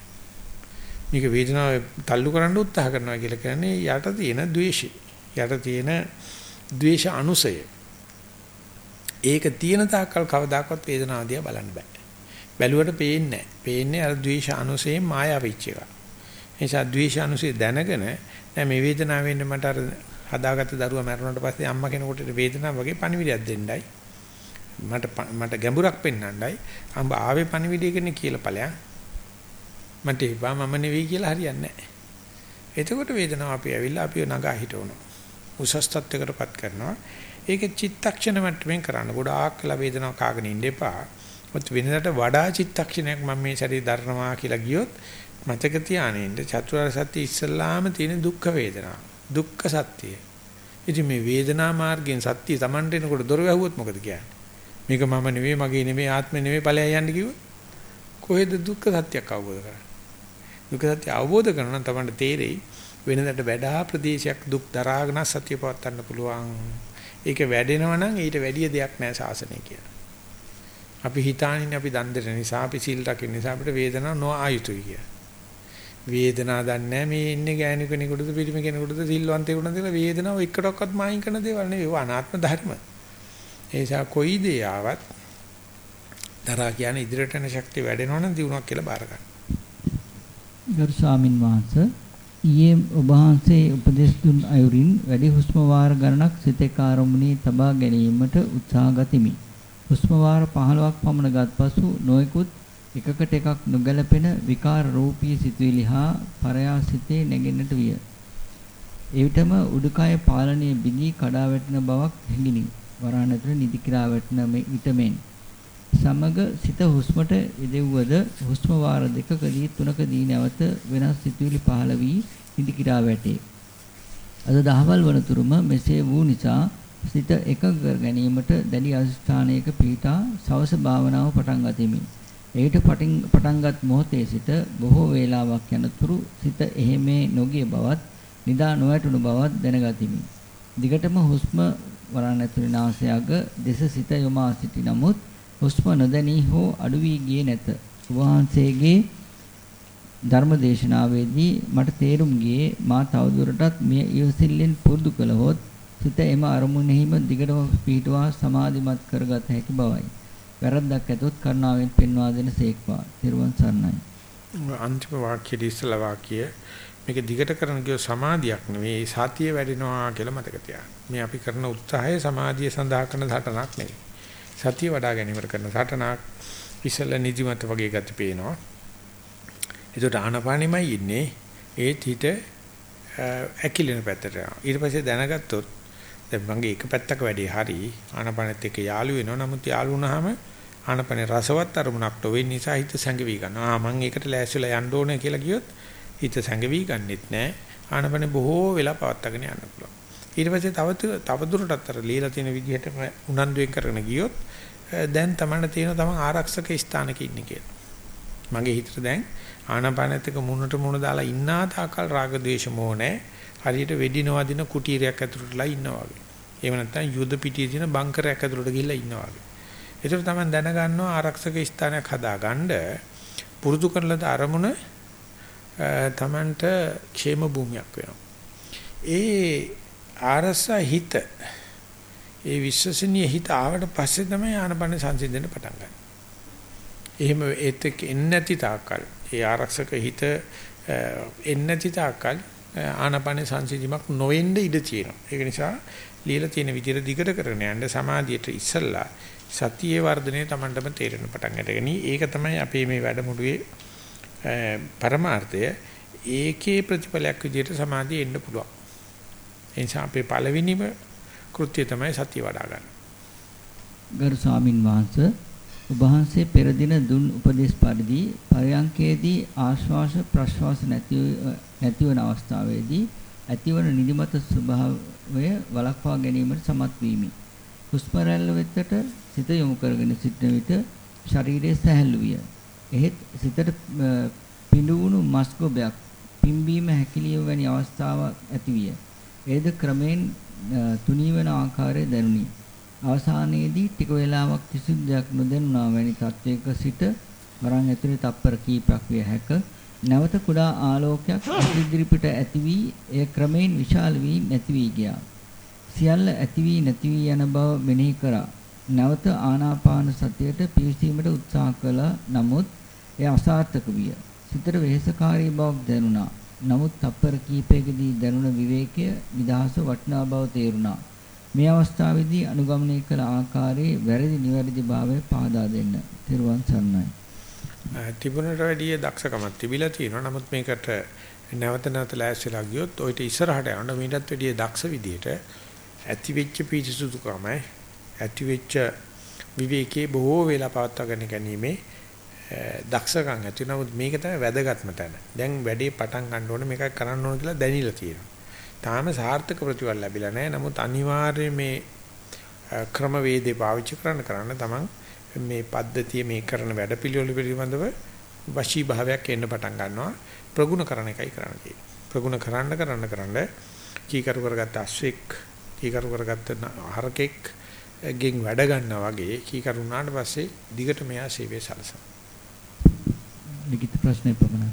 මේක වේදනාව තල්ලු කරන්න උත්සාහ කරනවා කියලා කියන්නේ යට තියෙන ද්වේෂය. යට තියෙන ද්වේෂ අනුසය. ඒක තියෙන තාක්කල් කවදාකවත් වේදනාව දිහා බලන්න බෑ. බැලුවට පේන්නේ නැහැ. පේන්නේ අර ද්වේෂ අනුසයෙන් මායාව වෙච්ච එක. ඒ නිසා ද්වේෂ අනුසය දැනගෙන දැන් මේ වේදනාව වෙන්නේ මට අර හදාගත්ත දරුවා මැරුණාට පස්සේ අම්මා කෙනෙකුට වේදනාව වගේ පණිවිඩයක් දෙන්නයි. මට මට ගැඹුරක් පෙන්වන්නයි. අම්බ ආවේ පණිවිඩය කියන්නේ කියලා ඵලයන්. මට එපා මම නෙවෙයි කියලා හරියන්නේ නැහැ. එතකොට වේදනාව අපි ඇවිල්ලා අපිව නගා හිටවනවා. උසස් තත්යකටපත් කරනවා. ඒක චිත්තක්ෂණ මට්ටමින් කරන්න. ගොඩාක් කල වේදනාව කාගෙන ඉන්න එපා. මොකද වෙනදට වඩා චිත්තක්ෂණයක් මම මේ ශරීර දරනවා කියලා ගියොත් මතක තියාගෙන චතුරාර්ය සත්‍ය ඉස්සල්ලාම තියෙන දුක්ඛ වේදනාව. දුක්ඛ සත්‍යය. ඉතින් මේ වේදනා මාර්ගයෙන් සත්‍ය Tamanට එනකොට දොර වැහුවොත් මොකද කියන්නේ? මේක මම නෙවෙයි මගේ නෙවෙයි ආත්මෙ නෙවෙයි ඵලයන් යන්න කිව්වොත් කොහෙද දුක්ඛ සත්‍යයක් අවබෝධ කරන්නේ? දුක්ඛ සත්‍ය අවබෝධ කරගන්න නම් Tamanට තේරෙයි වෙනදට වඩා ප්‍රදේශයක් දුක් දරාගෙන සත්‍ය පවත්වන්න පුළුවන්. ඒක වැඩෙනවා නම් ඊට වැඩිය දෙයක් නැහැ සාසනය කියලා. අපි හිතානින් අපි දන් දෙන නිසා අපි සීල් රකින්න නිසා අපිට වේදනාව නොආයුතුයි කියලා. වේදනාව දන්නේ මේ ඉන්නේ ගෑනු කෙනෙකුටද පිරිමි කෙනෙකුටද සිල්වන්තයෙකුටද කියලා වේදනාව එකටවත් මායින් කරන දේවල් නෙවෙයි ඒවා අනාත්ම ධර්ම. ඒ නිසා කොයි දේ ආවත් දරා කියන්නේ ඉදිරියට යන ශක්තිය වැඩෙනවා නම් දිනුවක් කියලා බාර ගන්න. ගරු ස්වාමින් වහන්සේ ඊයේ ඔබ වහන්සේ උපදෙස් දුන් අයුරින් වැඩි හුස්ම වාර ගණනක් සිතේ කාර්මුණී තබා ගැනීමට උත්සාහ ගතිමි. හුස්ම වාර 15ක් පමණ ගත් පසු නොයෙකුත් එකකට එකක් නොගැලපෙන විකාර රූපී සිතුවිලි හා පරයා සිතේ නැගෙන්නට විය. එවිටම උඩුකය පාලනයේ බිඳී කඩා වැටෙන බවක් හැඟිනි. වරහන් ඇතුළේ නිදි කිරා වැටෙන විටමෙන් සමග සිත හුස්මට යෙදෙව්වද හුස්ම වාර දෙකකදී තුනකදී නැවත වෙනස් සිතුවිලි පහළ වී නිදි කිරා වැටේ. අද දහවල් වනතුරුම මෙසේ වූ නිසා සිත එකඟ කර ගැනීමට දැඩි අධිෂ්ඨානයක පීඨා සවස භාවනාව පටන් ගතිමි. එවිට පටන්ගත් මොහොතේ සිට බොහෝ වේලාවක් යනතුරු සිත එහෙමේ නොගිය බවත් නිදා නොවැටුණු බවත් දැනගතිමි. දිගටම හුස්ම වරණ ඇතුළේ නාසයග දෙස සිත යොමා සිටි නමුත් හුස්ම නොදැනී හෝ අඩු වී ගියේ නැත. වහන්සේගේ ධර්මදේශනාවේදී මට තේරුම් ගියේ මා තවදුරටත් මේ ඉවසිල්ලෙන් පුරුදු කළහොත් සිත එම අරමුණෙහිම දිගටම පිහිටුවා සමාධිමත් කරගත හැකි බවයි. වැරද්දක් ඇතොත් කරුණාවෙන් පෙන්වා දෙන සේක්වා. තිරුවන් සරණයි. අන්තිම වාක්‍යයේ ඉස්සලා වාක්‍ය මේක දිගට කරන කිය සමාධියක් නෙවෙයි සතිය වැඩෙනවා කියලා මතක තියාගන්න. මේ අපි කරන උත්සාහය සමාධිය සඳහා කරන සටනක් නෙවෙයි. සතිය වඩා ගැනීමකට කරන සටනක්. ඉසල නිදිමත වගේ ගති පේනවා. ඒකට ආනපානෙමයි ඉන්නේ. ඒත් හිත ඇකිලෙන පැත්තට යනවා. ඊට පස්සේ දැනගත්තොත් දැන් මගේ එක පැත්තක වැඩේ හරි ආනපනෙත් එක්ක යාළු වෙනවා. නමුත් යාළු වුණාම ආනපනේ රසවත් අරමුණක් නොවෙන නිසා හිත සැඟවි ගන්නවා. ආ මම ඒකට ලෑස්තිලා යන්න ඕනේ කියලා කියොත් හිත සැඟවි ගන්නෙත් නෑ. ආනපනේ බොහෝ වෙලා පවත්වාගෙන යන්න පුළුවන්. ඊට පස්සේ තව තව දුරටත් අර ලීලා තියෙන විදිහටම උනන්දුවෙන් කරගෙන ගියොත් දැන් තමන්න තියෙන තමන් ආරක්ෂක ස්ථානක ඉන්නේ කියලා. මගේ හිතට දැන් ආනාපානෙත් එක මුණට මුණ දාලා ඉන්නා තාකල් රාග ద్వේෂ මොහ නැහැ. හරියට වෙඩි නොවදින කුටීරයක් ඇතුළටලා ඉන්නවා වගේ. එහෙම නැත්නම් යුද පිටියේ තියෙන බංකරයක් ඇතුළට ගිහිල්ලා ඉන්නවා වගේ. ඒතර තමයි දැනගන්නවා ආරක්ෂක ස්ථානයක් හදාගන්න පුරුදු කරලද අරමුණ තමන්ට ക്ഷേම භූමියක් වෙනවා. ඒ ආරසා හිත ඒ විශ්වසනීය හිත ආවට පස්සේ තමයි ආනපන සංසිඳෙන්න පටන් ගන්න. එහෙම ඒත් එන්නේ නැති තාක්කල් ඒ ආරක්ෂක හිත එන්නේ නැති තාක්කල් ආනපන සංසිඳීමක් නොවෙන්න ඉඩ තියෙනවා. ඒක නිසා ලියලා තියෙන විදිහට දිගට කරගෙන යන්න සමාධියට ඉස්සල්ලා සතියේ වර්ධනය Tamanටම තේරෙන පටන් ගන්නගනි. ඒක තමයි අපේ මේ වැඩමුළුවේ පරමාර්ථය. ඒකේ ප්‍රතිඵලයක් විදිහට සමාධිය එන්න පුළුවන්. ඒ නිසා අපේ පළවෙනිම කෘත්‍යය තමයි සතිය වඩා ගන්න. ගරු ස්වාමින් වහන්සේ ඔබ වහන්සේ පෙර දින දුන් උපදේශ පරිදි පරයන්කේදී ආශ්වාස ප්‍රශ්වාස නැති නැතිවන අවස්ථාවේදී ඇතිවන නිදිමත ස්වභාවය වළක්වා ගැනීමට සමත් වීමි. හුස්ම රැල්ල වෙතට සිත යොමු කරගෙන සිටන විට ශරීරයේ සැහැල්ලු විය. එහෙත් සිතට පිඬුණු මස් ගොබයක් පිම්බීම හැකිලිම වැනි අවස්ථාවක් ඇති විය. ඒද ක්‍රමෙන් තුනී වන ආකාරය දැනුනි. අවසානයේදී ටික වේලාවක් කිසිදු දෙයක් නොදැනුණා වැනි තත්වයක සිට වරන් ඇතුලේ තප්පර කීපයක් විය හැක. නැවත කුඩා ආලෝකයක් ඉදිරි පිට ඇති වී එය ක්‍රමෙන් විශාල වී නැති වී ගියා. සියල්ල ඇති වී නැති වී යන බව මෙනෙහි කරා. නැවත ආනාපාන සතියට පිවිසීමට උත්සාහ කළා. නමුත් එය අසාර්ථක විය. සිතට වෙහෙසකාරී බවක් දැනුණා. නමුත් තප්පර කීපයකදී දැනුණ විවේකය නිදහස වටිනා බව තේරුණා. මේ අවස්ථාවේදී අනුගමනය කළ ආකාරයේ වැරදි නිවැරදි භාවය පාදා දෙන්න. තෙරුවන් සරණයි. තිබුණට වැඩිය දක්ෂකමක් තිබිලා තියෙනවා. නමුත් මේකට නැවත නැවත ලෑස්තිලා ගියොත් ඔయిత ඉස්සරහට යන්න මීටත් වැඩිය දක්ෂ විදියට ඇති වෙච්ච පිරිසුදුකම ඇති වෙච්ච විවේකයේ බොහෝ වෙලා පවත්වාගෙන ගැනීමේ දක්ෂකම් ඇති නමුත් මේක තමයි වැදගත්ම තැන. දැන් වැඩේ පටන් ගන්න ඕනේ මේක කරන්න ඕනේ කියලා දැනিলা තියෙනවා. තාම සාර්ථක ප්‍රතිඵල ලැබිලා නැහැ. නමුත් අනිවාර්යයෙන් මේ ක්‍රමවේදේ පාවිච්චි කරන්න කරන්න තමන් මේ පද්ධතිය මේ කරන වැඩපිළිවෙල පිළිබඳව වශී භාවයක් එන්න පටන් ගන්නවා. ප්‍රගුණ කරන එකයි කරන්න තියෙන්නේ. ප්‍රගුණ කරන්න කරන්න කරන්න කීකරු කරගත්ත අශ්වෙක් කීකරු කරගත්ත හරකෙක් ගෙන් වැඩ ගන්නවා වගේ කීකරු වුණාට පස්සේ දිගට මෙයා සේවය සලසන. ලිඛිත ප්‍රශ්නේ පමණයි.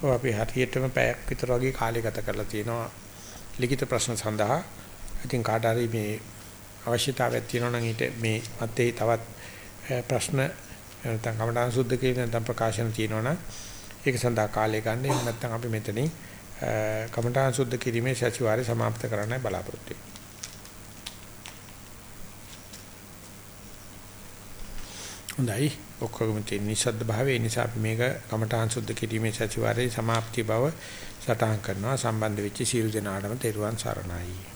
ඔව් අපි හරියටම පැයක් විතර වගේ කාලය ගත කරලා තියෙනවා ලිඛිත ප්‍රශ්න සඳහා. ඉතින් කාට හරි මේ අවශ්‍යතාවයක් තියෙනවා නම් ඊට මේ මැත්තේ තවත් ප්‍රශ්න නැත්නම් කමඨාන් සුද්ධ කියන නැත්නම් ප්‍රකාශන තියෙනවා නම් ඒක සඳහා කාලය ගන්න. එහෙම නැත්නම් අපි මෙතනින් කමඨාන් සුද්ධ කිරීමේ සතිವಾರය સમાપ્ત කරන්නයි බලාපොරොත්තු වෙන්නේ. හොඳයි. ඔක්කොම තියෙන නිසද්ද භාවයේ. නිසා අපි මේක කමඨාන් සුද්ධ කිරීමේ සතිವಾರයේ સમાප්ති බව සටහන් කරනවා. සම්බන්ධ වෙච්ච සීල් දෙනාටම තෙරුවන් සරණයි.